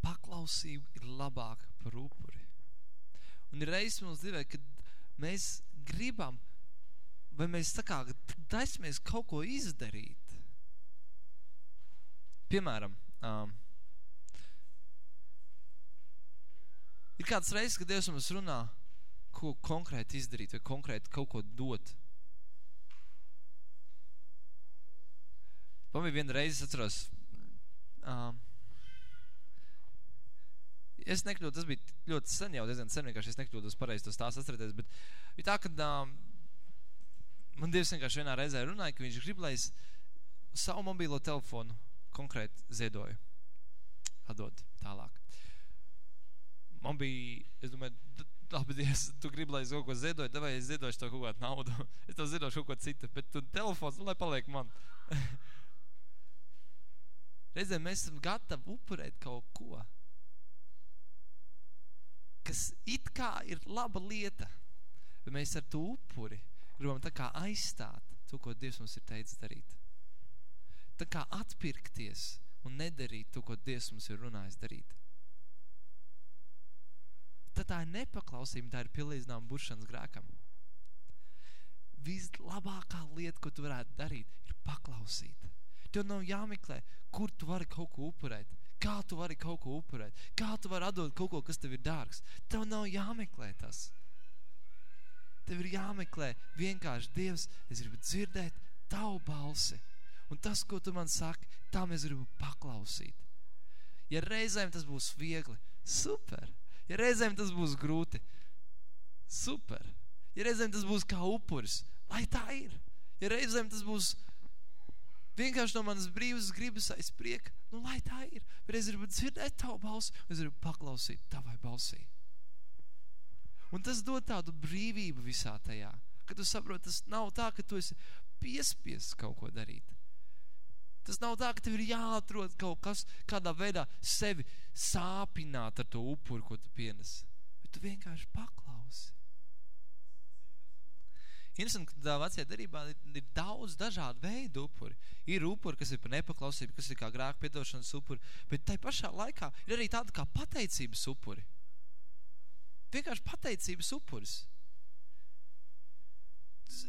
Paklausība ir labāka par upuri. Un ir reizes mums dzīvē, kad mēs gribam, vai mēs tā kā taismies kaut ko izdarīt. Piemēram, um, ir kāds reizes, kad Dievs mums runā, ko konkrēti izdarīt vai konkrēti kaut ko dot. Pamī vienu reizi atceros, um, es nekļūdu, tas bija ļoti sen jau, diezgan sen vienkārši, es nekļūdu, es pareizi to stāstu atcerēties, bet bija tā, ka um, man Dievs vienkārši vienā reizē runāja, ka viņš grib, lai es savu mobīlo telefonu konkrēti ziedoju, atdot tālāk. Man bija, es domāju, labi, Dievs, tu gribi, lai es kaut ko ziedoju, davai es ziedošu tev kaut kādu naudu, es tev ziedošu kaut ko citu, bet tu telefons, nu, lai paliek man. Reizēm mēs esam gatavi upurēt kaut ko, kas it kā ir laba lieta, mēs ar to upuri gribam tā kā aizstāt to, ko Dievs mums ir teicis darīt. Tā kā atpirkties un nedarīt to, ko Dievs mums ir runājis darīt. Tad tā ir nepaklausība, tā ir pilīdzinām buršanas grēkam. Vislabākā lieta, ko tu varētu darīt, ir paklausīt. Tev nav jāmeklē, kur tu vari kaut ko upurēt. Kā tu vari kaut ko upurēt? Kā tu vari atdot kaut ko, kas tev ir dārgs? Tev nav jāmeklē tas. Tev ir jāmeklē vienkārši Dievs, es gribu dzirdēt tavu balsi. Un tas, ko tu man saki, tam es gribu paklausīt. Ja reizēm tas būs viegli, super. Ja reizēm tas būs grūti, super. Ja reizēm tas būs kā upuris, lai tā ir. Ja reizēm tas būs vienkārši no manas brīvas gribas aiz prieka, nu lai tā ir. Bet es gribu dzirdēt tavu balsi, es gribu paklausīt tavai balsī. Un tas dod tādu brīvību visā tajā, ka tu saproti, tas nav tā, ka tu esi piespiests kaut ko darīt. Tas nav tā, ka tev ir jāatrod kaut kas, kādā veidā sevi sāpināt ar to upuru, ko tu pienes. Bet tu vienkārši paklausi. Interesanti, ka vecajā darībā ir, ir daudz dažādu veidu upuri. Ir upuri, kas ir par nepaklausību, kas ir kā grēku piedošanas upuri, bet tai pašā laikā ir arī tāda kā pateicības upuri. Vienkārši pateicības upuris.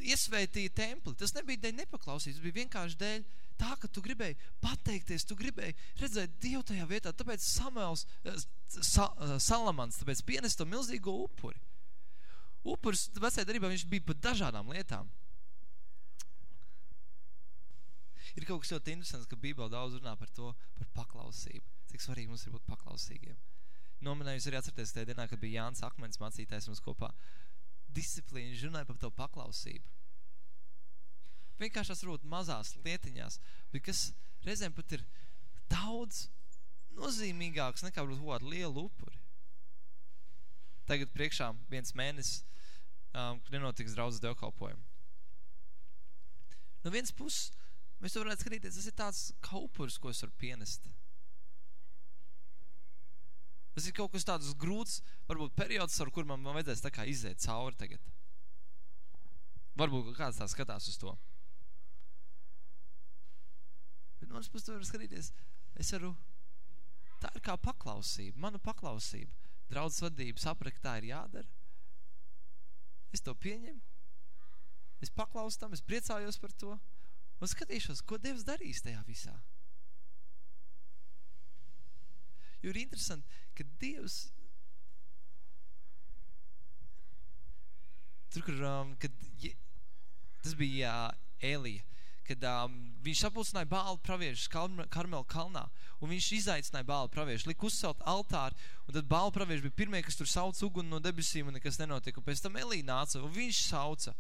Iesvētīja templi. Tas nebija dēļ nepaklausības, tas bija vienkārši dēļ tā, ka tu gribēji pateikties, tu gribēji redzēt Dievu tajā vietā. Tāpēc Samuels, eh, sa, eh, Salamans, tāpēc pienes to milzīgo upuri. Upuris vecajā darībā viņš bija pat dažādām lietām. Ir kaut kas ļoti interesants, ka Bībele daudz runā par to, par paklausību. Cik svarīgi mums ir būt paklausīgiem. Nominējums arī atcerieties tajā dienā, kad bija Jānis Akmens mācītājs mums kopā. Disciplīna, viņš runāja par to paklausību. Vienkārši tas rūt mazās lietiņās, bet kas reizēm pat ir daudz nozīmīgāks nekā varbūt kaut kādu lielu upuri. Tagad priekšā viens mēnesis, um, kad nenotiks draudzes dievkalpojumu. No vienas puses, mēs to varētu skatīties, tas ir tāds kā upuris, ko es varu pienest. Tas ir kaut kas tāds grūts, varbūt periods, ar kur man, man vajadzēs tā kā iziet cauri tagad. Varbūt kāds tā skatās uz to. Bet no otras puses, tu vari skatīties, es varu, tā ir kā paklausība, mana paklausība. Draudzes vadība saprata, ka tā ir jādara. Es to pieņemu. Es paklausu tam, es priecājos par to. Un skatīšos, ko Dievs darīs tajā visā. Jo ir interesanti, ka Dievs tur, kur, um, kad je, tas bija uh, Elija, kad um, viņš sapulcināja bālu praviešus Karmela kalnā, un viņš izaicināja bālu praviešu, lika uzcelt altāru, un tad bālu pravieši bija pirmie, kas tur sauc uguni no debesīm, un nekas nenotika, un pēc tam Elī nāca, un viņš sauca,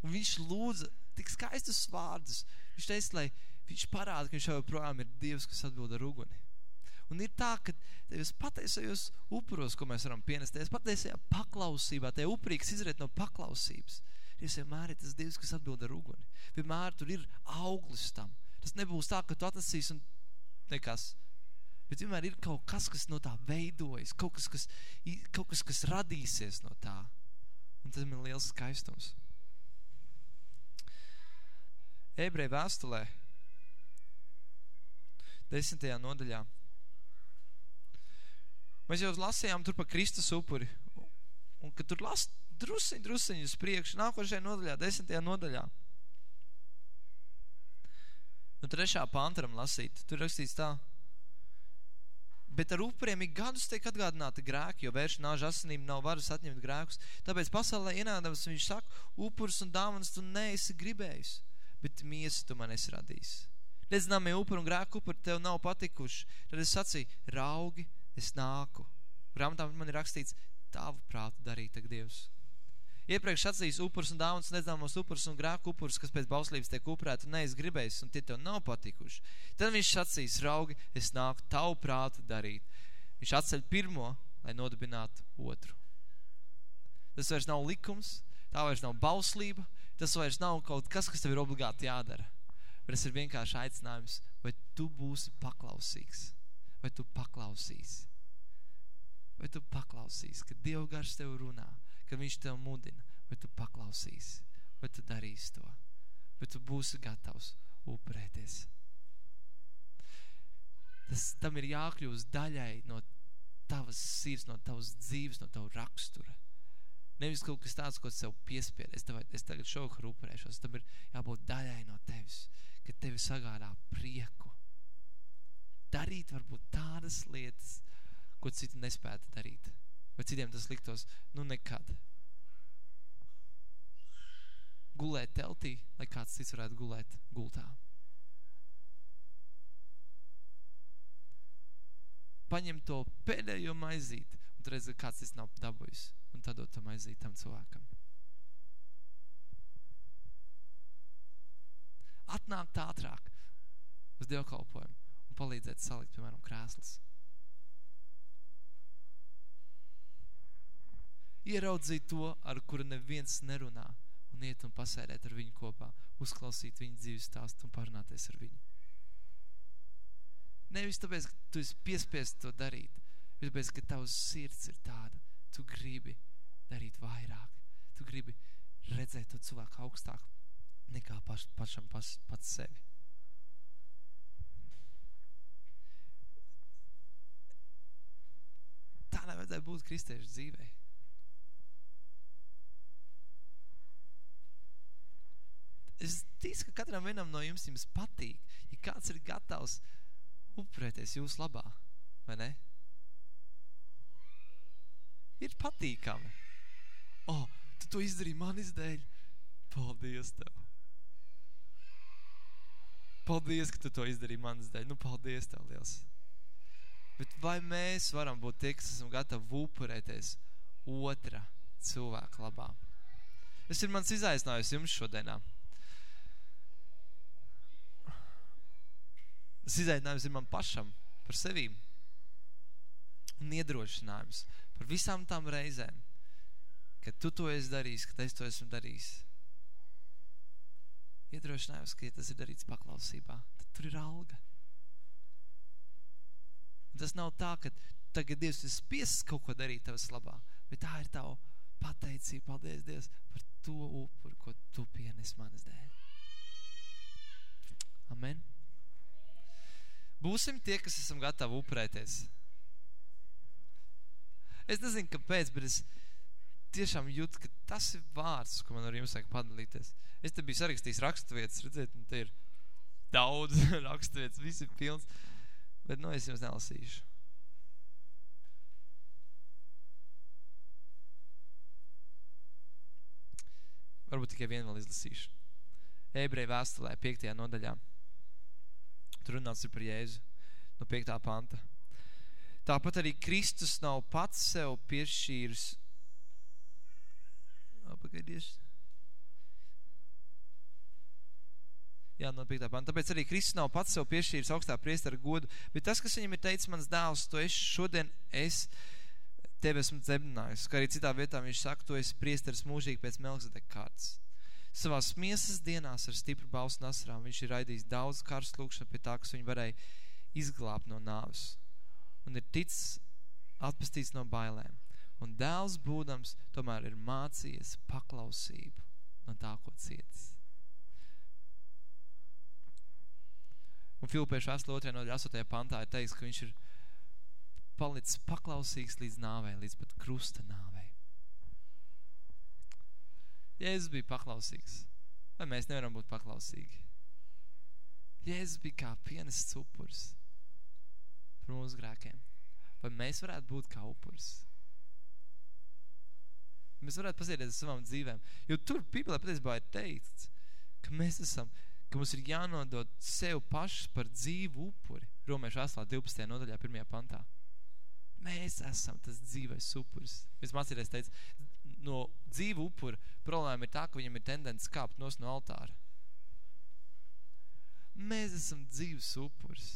un viņš lūdza tik skaistus vārdus, viņš teica, lai viņš parāda, ka viņš joprojām ir Dievs, kas atbild ar uguni. Un ir tā, ka tajos pateisajos upuros, ko mēs varam pienest, tajos pateisajā paklausībā, tajā upurī, kas izriet no paklausības, Dievs vienmēr ir tas Dievs, kas atbild ar uguni. Vienmēr tur ir auglis tam. Tas nebūs tā, ka tu atnesīs un nekas. Bet vienmēr ir kaut kas, kas no tā veidojas, kaut kas, kas, kaut kas, kas radīsies no tā. Un tas ir liels skaistums. Ebreja vēstulē, desmitajā nodaļā. Mēs jau lasījām tur pa Kristus upuri. Un, kad tur las drusiņ, drusiņ uz priekšu, nākošajā nodaļā, desmitajā nodaļā. Nu, trešā pantaram lasīt, tur rakstīts tā. Bet ar upuriem ik gadus tiek atgādināti grēki, jo vēršanāža asinīm nav varas atņemt grēkus. Tāpēc pasaulē ienādams viņš saka, upurs un dāvanas tu neesi gribējis, bet miesu tu man esi radījis. Redzināmie upuri un grēku upuri tev nav patikuši. Tad es sacīju, raugi, es nāku. Grāmatā man ir rakstīts, tavu prātu darīt, tak Dievs. Iepriekš sacījis upurs un dāvans nezināmos upurs un grēku upurs, kas pēc bauslības tiek upurēti un nees gribējis, un tie tev nav patikuši. Tad viņš sacīs, raugi, es nāku tavu prātu darīt. Viņš atceļ pirmo, lai nodibinātu otru. Tas vairs nav likums, tā vairs nav bauslība, tas vairs nav kaut kas, kas tev ir obligāti jādara. Bet tas ir vienkārši aicinājums, vai tu būsi paklausīgs, vai tu paklausīsi. Vai tu paklausīsi, ka Dieva gars tev runā, ka viņš tev mudina, vai tu paklausīsi, vai tu darīsi to, vai tu būsi gatavs upurēties. Tas tam ir jākļūst daļai no tavas sirds, no tavas dzīves, no tavu rakstura. Nevis kaut kas tāds, ko sev piespied. Es, tev, es tagad šovakar upurēšos. Tam ir jābūt daļai no tevis, ka tevi sagādā prieku. Darīt varbūt tādas lietas, ko citi nespētu darīt. Vai citiem tas liktos, nu nekad. Gulēt teltī, lai kāds cits varētu gulēt gultā. Paņem to pēdējo maizīt, un tu redzi, ka kāds cits nav dabujis, un tad dot to maizīt tam cilvēkam. Atnākt ātrāk uz dievkalpojumu un palīdzēt salikt, piemēram, krēslas. Ieraudzīt to, ar kuru neviens nerunā, un iet un pasēdēt ar viņu kopā, uzklausīt viņu dzīves stāstu un parunāties ar viņu. Nevis tāpēc, ka tu esi piespiest to darīt, bet tāpēc, ka tavs sirds ir tāda, tu gribi darīt vairāk, tu gribi redzēt to cilvēku augstāk nekā paš, pašam pas, pats sevi. Tā nevajadzētu būt kristiešu dzīvei. Es ticu, ka katram no jums jums patīk, ja kāds ir gatavs upurēties jūsu labā, vai ne? Ir patīkami. O, oh, tu to izdarīji manis dēļ. Paldies tev. Paldies, ka tu to izdarīji manis dēļ. Nu, paldies tev liels. Bet vai mēs varam būt tie, kas esam gatavi upurēties otra cilvēka labā? Tas ir mans izaicinājums jums šodienā. Tas izaicinājums ir man pašam, par sevīm. Un iedrošinājums par visām tām reizēm, kad tu to esi darījis, kad es to esmu darījis. Iedrošinājums, ka ja tas ir darīts paklausībā, tad tur ir alga. Un tas nav tā, ka tagad Dievs ir spiesis kaut ko darīt tavas labā, bet tā ir tava pateicība, paldies Dievs, par to upuru, ko tu pienes manas dēļ. Amen. Būsim tie, kas esam gatavi upurēties. Es nezinu, kāpēc, bet es tiešām jūtu, ka tas ir vārds, ko man ar jums vajag padalīties. Es te biju sarakstījis raksturvietas, redzēt, un te ir daudz raksturvietas, viss ir pilns, bet, nu, es jums nelasīšu. Varbūt tikai vienu vēl izlasīšu. Ebreja vēstulē, 5. nodaļā. Tur runāts ir par Jēzu no 5. panta. Tāpat arī Kristus nav pats sev piešķīrs. Pagaidies. Jā, no 5. panta. Tāpēc arī Kristus nav pats sev piešķīris augstā priestara godu, bet tas, kas viņam ir teicis mans dēls, to es šodien es tevi esmu dzemdinājis. Kā arī citā vietā viņš saka, to esi priesteris mūžīgi pēc Melkzedek kārtas. Savās miesas dienās ar stipru balsu un asarām viņš ir raidījis daudz karstu lūkšanu pie tā, kas viņu varēja izglābt no nāves. Un ir ticis atpestīts no bailēm. Un dēls būdams tomēr ir mācījies paklausību no tā, ko cietis. Un Filipiešu 8. no 8. pantā ir teiks, ka viņš ir palicis paklausīgs līdz nāvei, līdz pat krusta nāvei. Jēzus bija paklausīgs. Vai mēs nevaram būt paklausīgi? Jēzus bija kā pienests upurs par mūsu grēkiem. Vai mēs varētu būt kā upurs? Mēs varētu pasēdēt savām dzīvēm. Jo tur Bībelē patiesībā ir teikts, ka mēs esam, ka mums ir jānodod sev pašus par dzīvu upuri. Romiešu 8. 12. nodaļā 1. pantā. Mēs esam tas dzīvais upuris. Mēs mācīties teica, no dzīvu upura problēma ir tā, ka viņam ir tendence kāpt nos no altāra. Mēs esam dzīves upurs.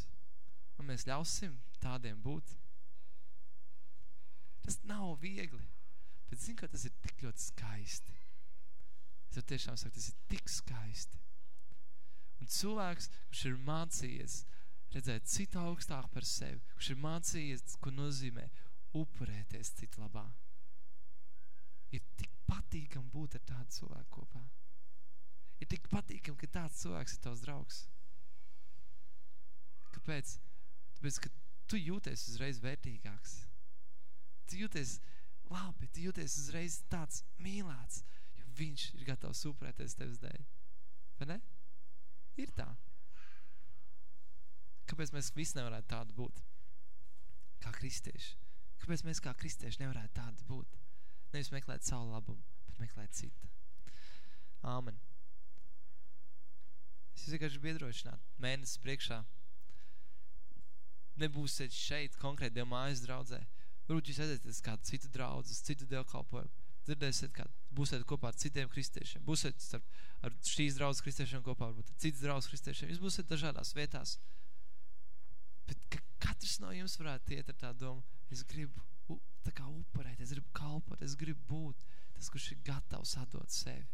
Un mēs ļausim tādiem būt. Tas nav viegli. Bet zinu, ka tas ir tik ļoti skaisti. Es jau tiešām saku, tas ir tik skaisti. Un cilvēks, kurš ir mācījies redzēt citu augstāk par sevi, kurš ir mācījies, ko nozīmē upurēties citu labā ir tik patīkam būt ar tādu cilvēku kopā. Ir tik patīkam, ka tāds cilvēks ir tavs draugs. Kāpēc? Tāpēc, ka tu jūties uzreiz vērtīgāks. Tu jūties labi, tu jūties uzreiz tāds mīlēts, jo viņš ir gatavs upurēties tevis dēļ. Vai ne? Ir tā. Kāpēc mēs visi nevarētu tādu būt? Kā kristieši. Kāpēc mēs kā kristieši nevarētu tādu būt? Nevis meklēt savu labumu, bet meklēt citu. Āmen. Es vienkārši biedrošināt mēnesis priekšā. Nebūsiet šeit konkrēti Dieva mājas draudzē. Varbūt jūs aiziet uz kādu citu draudzu, uz citu Dieva kalpojumu. Dzirdēsiet, kā būsiet kopā ar citiem kristiešiem. Būsiet starp, ar šīs draudzes kristiešiem kopā, varbūt ar citas draudzes kristiešiem. Jūs būsiet dažādās vietās. Bet ka katrs no jums varētu iet ar tā domu, es gribu tā kā upurēt, es gribu kalpot, es gribu būt tas, kurš ir gatavs atdot sevi.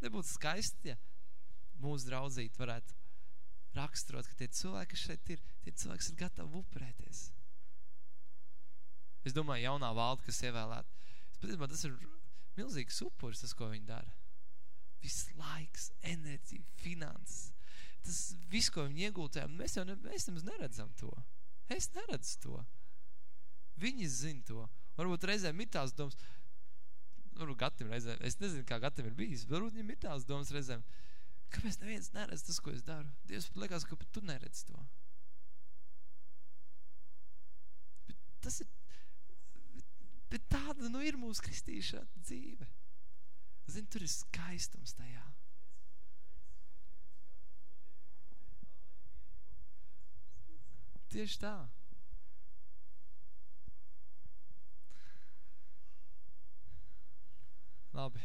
Nebūtu skaisti, ja mūsu draudzīt varētu raksturot, ka tie cilvēki, kas šeit ir, tie cilvēki ir gatavi upurēties. Es domāju, jaunā valda, kas ievēlēt, patiesībā tas ir milzīgs upurs, tas, ko viņi dara. Viss laiks, enerģija, finanses, tas viss, ko viņi iegūtējām, mēs jau ne, mēs nemaz neredzam to. Es neredzu to. Viņi zina to. Varbūt reizēm ir tās domas, varbūt gatim reizēm, es nezinu, kā gatim ir bijis, varbūt viņam ir tās domas reizēm, kāpēc neviens neredz tas, ko es daru? Dievs pat liekas, ka pat tu neredz to. Bet tas ir, bet tāda nu ir mūsu kristīša dzīve. Zini, tur ir skaistums tajā. Tieši tā. Labi,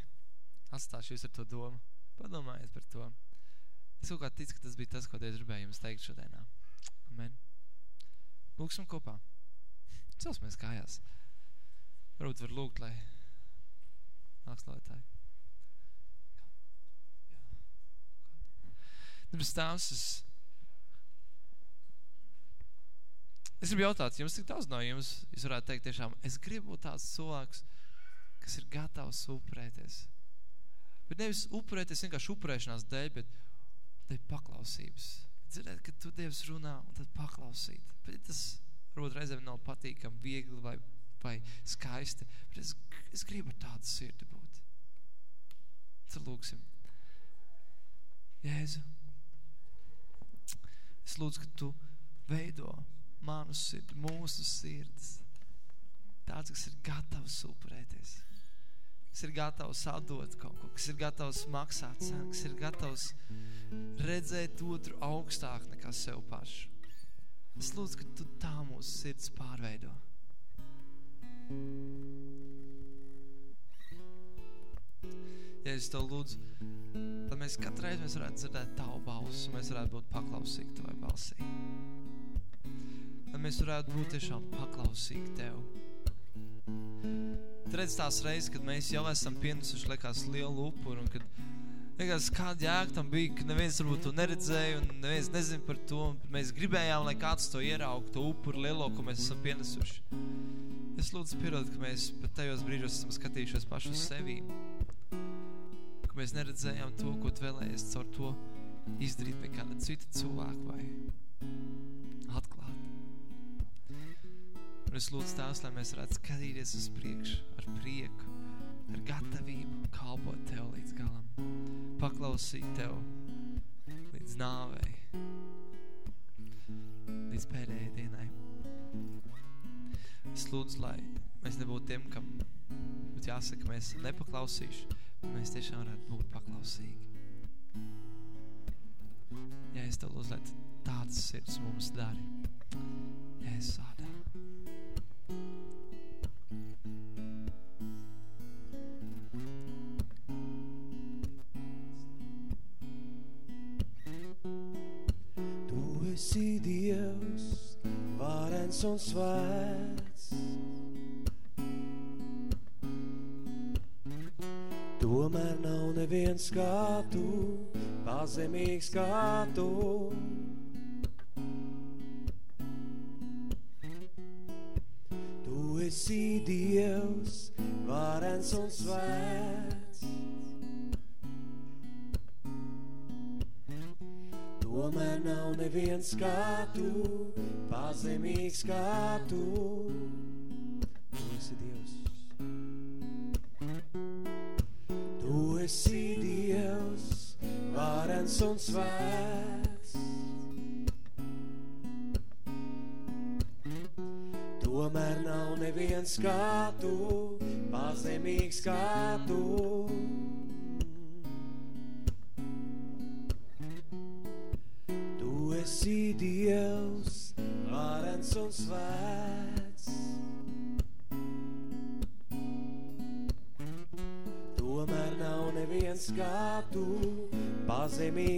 atstāšu jūs ar to domu. Padomājiet par to. Es kaut kā ticu, ka tas bija tas, ko Dievs gribēja jums teikt šodienā. Amen. Lūksim kopā. Celsimies kājās. Varbūt var lūgt, lai nāks lētāji. Debes tēvs, es Es gribu jautāt, jums cik daudz no jums, jūs varētu teikt tiešām, es gribu būt tāds cilvēks, kas ir gatavs upurēties. Bet nevis upurēties vienkārši upurēšanās dēļ, bet dēļ paklausības. Dzirdēt, ka tu Dievs runā un tad paklausīt. Bet tas varbūt reizēm nav patīkam, viegli vai, vai skaisti, bet es, es gribu ar tādu sirdi būt. Tad lūksim. Jēzu, es lūdzu, ka tu veido manu sirdi, mūsu sirdis. Tāds, kas ir gatavs upurēties. Kas ir gatavs atdot kaut ko, kas ir gatavs maksāt cenu, kas ir gatavs redzēt otru augstāk nekā sev pašu. Es lūdzu, ka tu tā mūsu sirds pārveido. Ja es tev lūdzu, tad mēs katru reizi mēs varētu dzirdēt tavu balsu, mēs varētu būt paklausīgi tavai balsī lai mēs varētu būt tiešām paklausīgi Tev. Tad redz tās reizes, kad mēs jau esam pienesuši lekās lielu upuru un kad Liekas, kāda jēga tam bija, ka neviens varbūt to neredzēja un neviens nezin par to. Mēs gribējām, lai kāds to ieraug, to upuru lielo, ko mēs esam pienesuši. Es lūdzu piedod, ka mēs pat tajos brīžos esam skatījušies pašu uz sevi. Ka mēs neredzējām to, ko tu vēlējies caur to izdarīt pie kāda cita cilvēka vai Un es lūdzu tās, lai mēs varētu skatīties uz priekšu ar prieku, ar gatavību kalpot Tev līdz galam, paklausīt Tev līdz nāvei, līdz pēdējai dienai. Es lūdzu, lai mēs nebūtu tiem, kam būtu jāsaka, mēs nepaklausīšu, mēs tiešām varētu būt paklausīgi. Ja es Tev lūdzu, lai tādas sirds mums dari. Ja un svēts. Tomēr nav neviens kā tu, pazemīgs kā tu. Tu esi Dievs, varens un svēts. Tomēr nav neviens kā tu, pazemīgs kā tu. Tu esi Dievs. Tu esi Dievs, varens un svēts.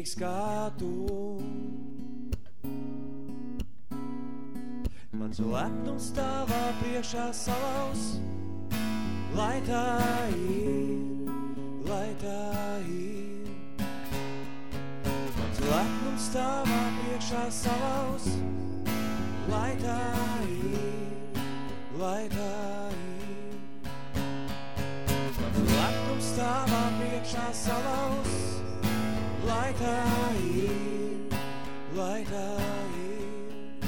Pazemīgs kā tu. Mans lepnums tavā priekšā salauz, lai tā ir, lai tā ir. Mans lepnums tavā priekšā salauz, lai tā ir, lai tā ir. Mans lepnums tavā priekšā salauz, lai tā ir, lai tā ir.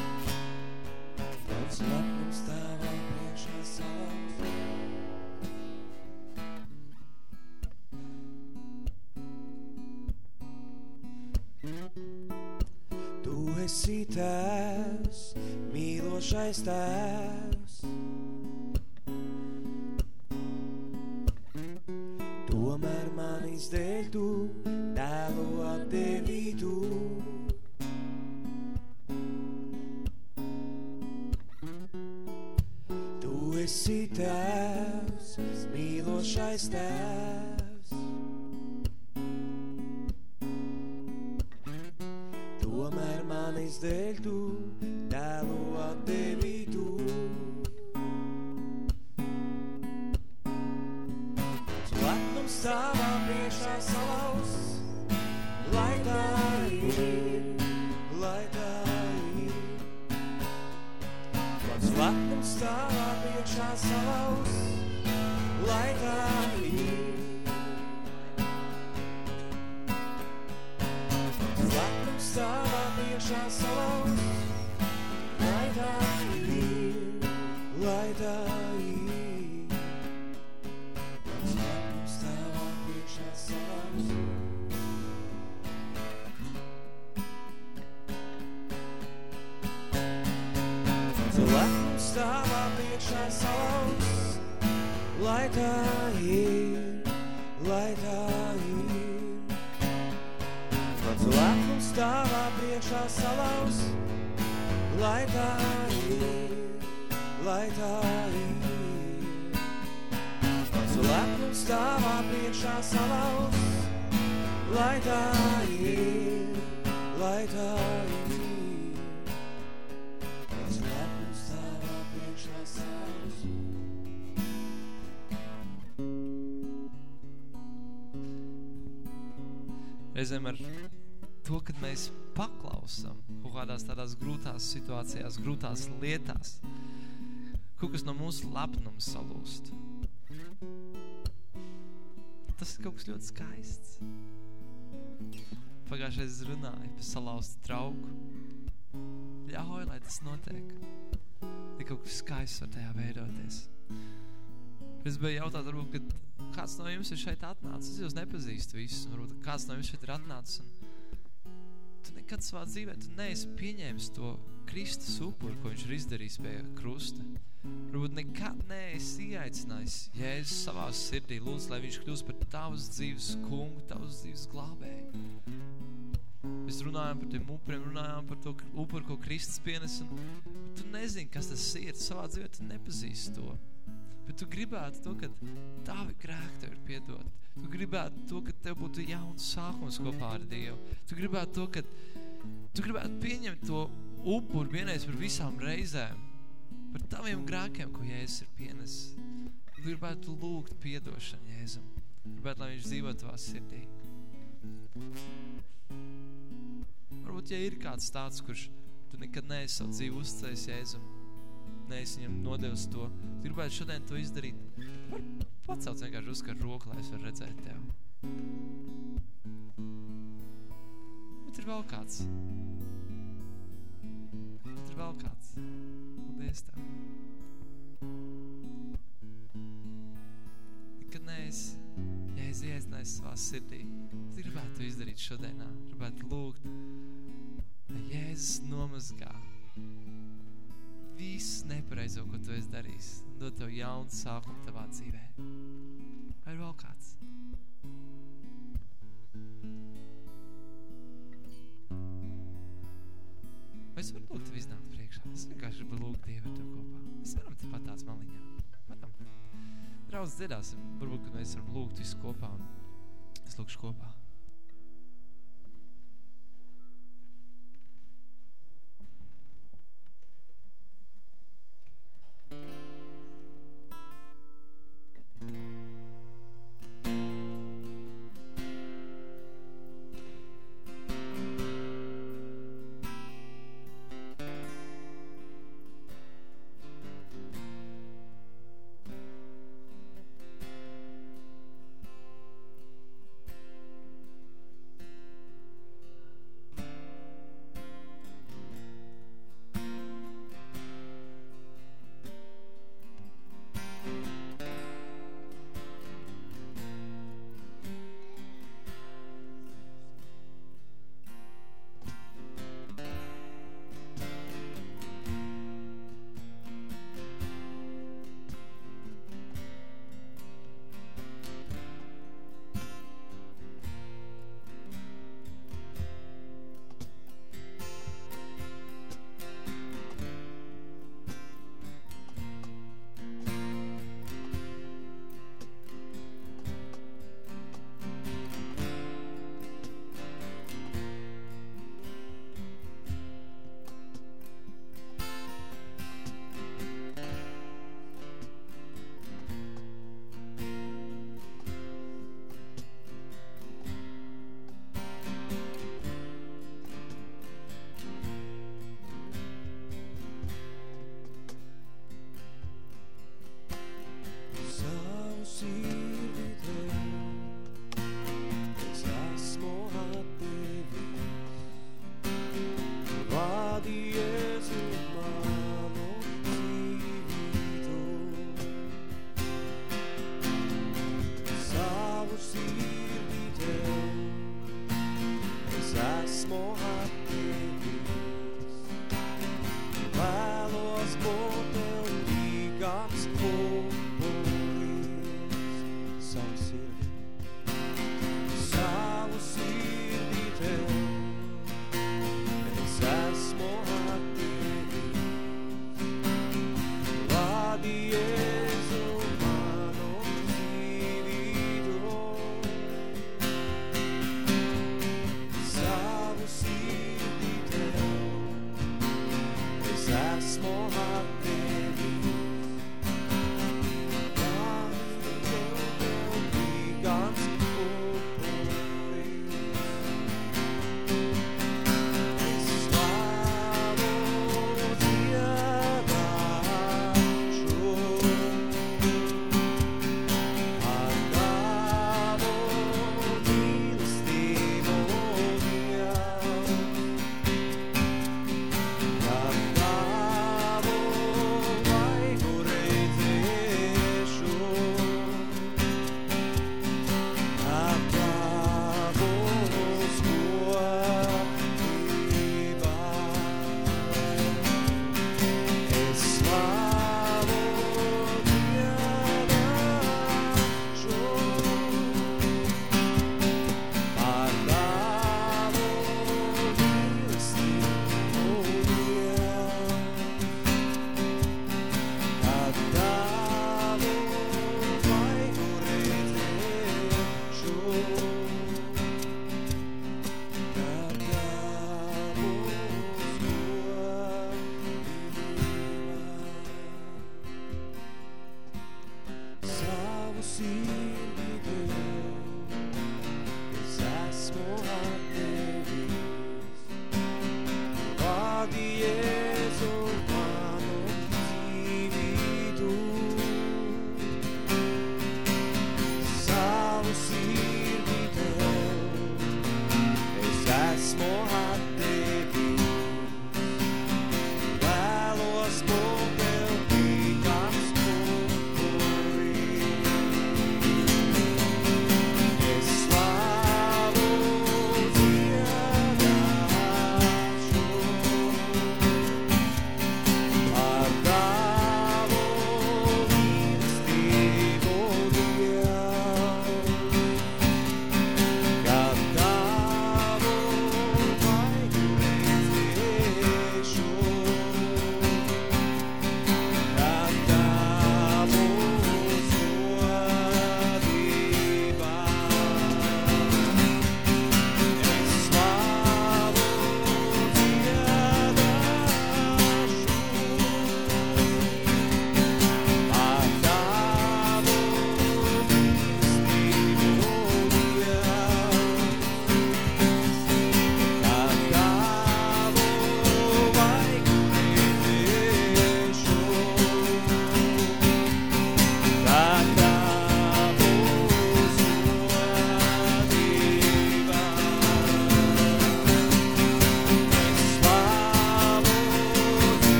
Mans lepnums tavā priekšā salauz. Tu esi tēvs, mīlošais tēvs. Grūtās situācijās, grūtās lietās, kaut kas no mūsu lepnuma salūst. Tas ir kaut kas ļoti skaists. Pagājušais runāju par salauztu trauku. Ļauj, lai tas notiek. Ir kaut kas skaists var tajā veidoties. Es biju jautāt, varbūt, kad kāds no jums ir šeit atnācis. Es jūs nepazīstu visus. Varbūt kāds no jums šeit ir atnācis. Un tu nekad savā dzīvē tu neesi pieņēmis to Kristus upuru, ko viņš ir izdarījis pie krusta. Varbūt nekad neesi ieaicinājis Jēzus savā sirdī. Lūdzu, lai viņš kļūst par tavas dzīves kungu, tavas dzīves glābēju. Mēs runājām par tiem upuriem, runājām par to upuru, ko Kristus pienes. Un tu nezini, kas tas ir. Savā dzīvē tu nepazīsti to. Bet tu gribētu to, ka tavi grēki tev ir piedot. Tu gribētu to, ka tev būtu jauns sākums kopā ar Dievu. Tu gribētu to, ka tu gribētu pieņemt to upuru vienreiz par visām reizēm. Par taviem grēkiem, ko Jēzus ir pienesis. Tu gribētu lūgt piedošanu Jēzum. Gribētu, lai viņš dzīvo tavā sirdī. Varbūt, ja ir kāds tāds, kurš tu nekad neesi savu dzīvi uzticējis Jēzum, neesi viņam nodevis to, tu gribētu šodien to izdarīt, var pacelt vienkārši uzkar roku, lai es varu redzēt tev. Bet ir vēl kāds. Vēl kāds. Paldies tev. Nekad neesi, ja es galvenais savā sirdī. Es gribētu izdarīt šodienā. Gribētu lūgt, lai Jēzus nomazgā visu nepareizo, ko tu esi darījis. Dod tev jaunu sākumu tavā dzīvē. Vai ir vēl kāds? Vai es varu lūgt tev iznākt priekšā? Es vienkārši gribu lūgt Dievu ar tev kopā. Mēs varam te pat tās maliņā. Varam. Draudz dziedāsim. Varbūt, ka mēs varam lūgt visu kopā un es lūkšu kopā.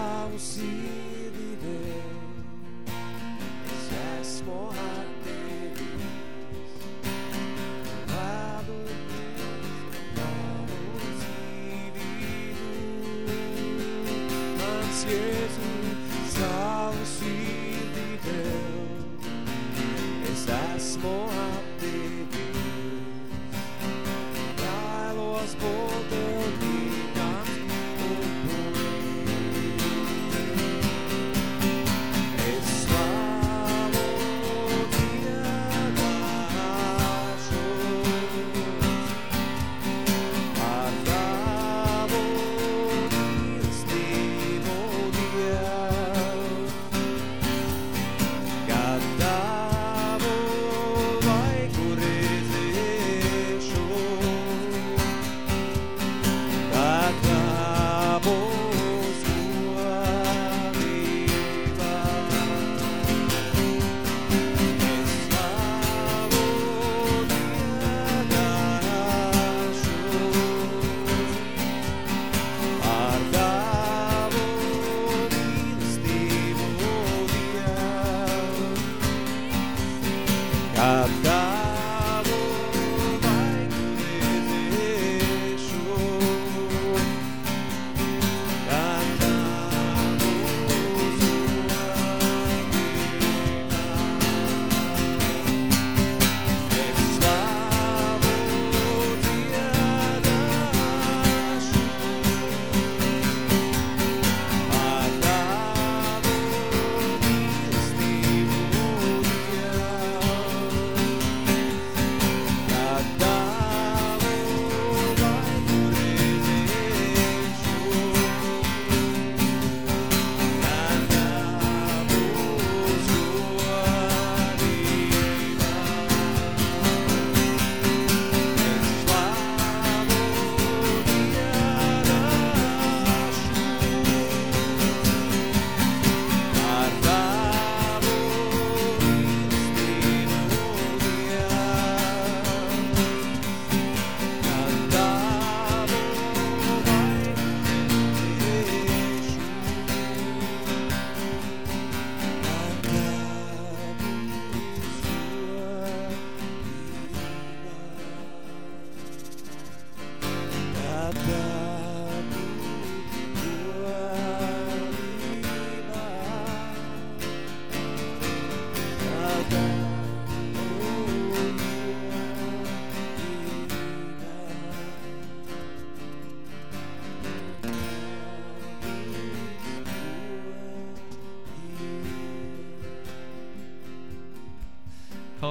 how see thee there. Yes, more.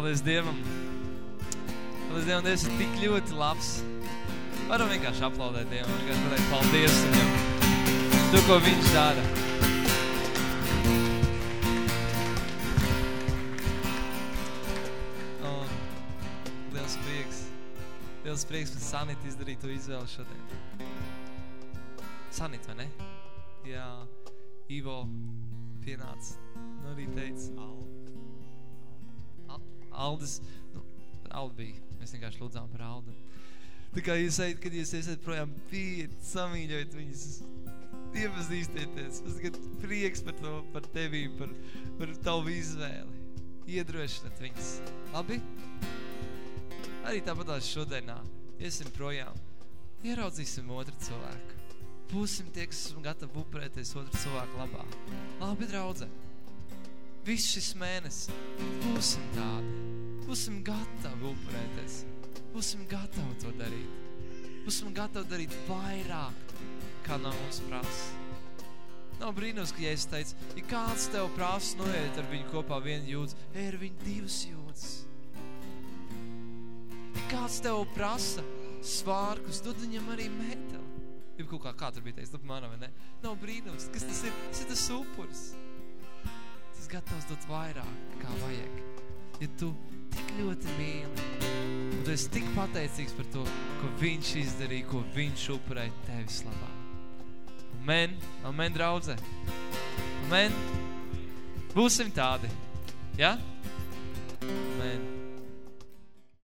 Paldies Dievam. Paldies Dievam, Dievs ir tik ļoti labs. Varam vienkārši aplaudēt Dievam, vienkārši pateikt paldies viņam. To, ko viņš dara. Un liels prieks. Liels prieks par Sanit izdarīt to izvēli šodien. Sanit, vai ne? Jā, Ivo pienāca. Nu arī teica, Aldis, nu, Aldi bija. Mēs vienkārši lūdzām par Aldu. Tā kā jūs ejat, kad jūs esat projām, pieiet, samīļojat viņus, iepazīstieties. Es tagad prieks par to, par tevi, par, par tavu izvēli. Iedrošinat viņus. Labi? Arī tāpatās šodienā iesim projām. Ieraudzīsim otru cilvēku. Būsim tie, kas esam gatavi upurēties otru cilvēku labā. Labi, draudze. Viss šis mēnesis būsim tādi. Būsim gatavi upurēties. Būsim gatavi to darīt. Būsim gatavi darīt vairāk, kā no mums prasa. Nav brīnums, ka Jēzus teica, ja kāds tev prasa noiet ar viņu kopā vienu jūdzi, ej ar viņu divas jūdzes. Ja kāds tev prasa svārkus, dod viņam arī meteli. Ja kaut kā, kā tur bija teiks, dod manam, vai ne? Nav brīnums, kas tas ir? Tas ir tas upuris. Tas gatavs dot vairāk, kā vajag. Ja tu tik ļoti mīli, un tu esi tik pateicīgs par to, ko viņš izdarīja, ko viņš upurēja tevis labā. Amen, amen, draudze. Amen. Būsim tādi, ja?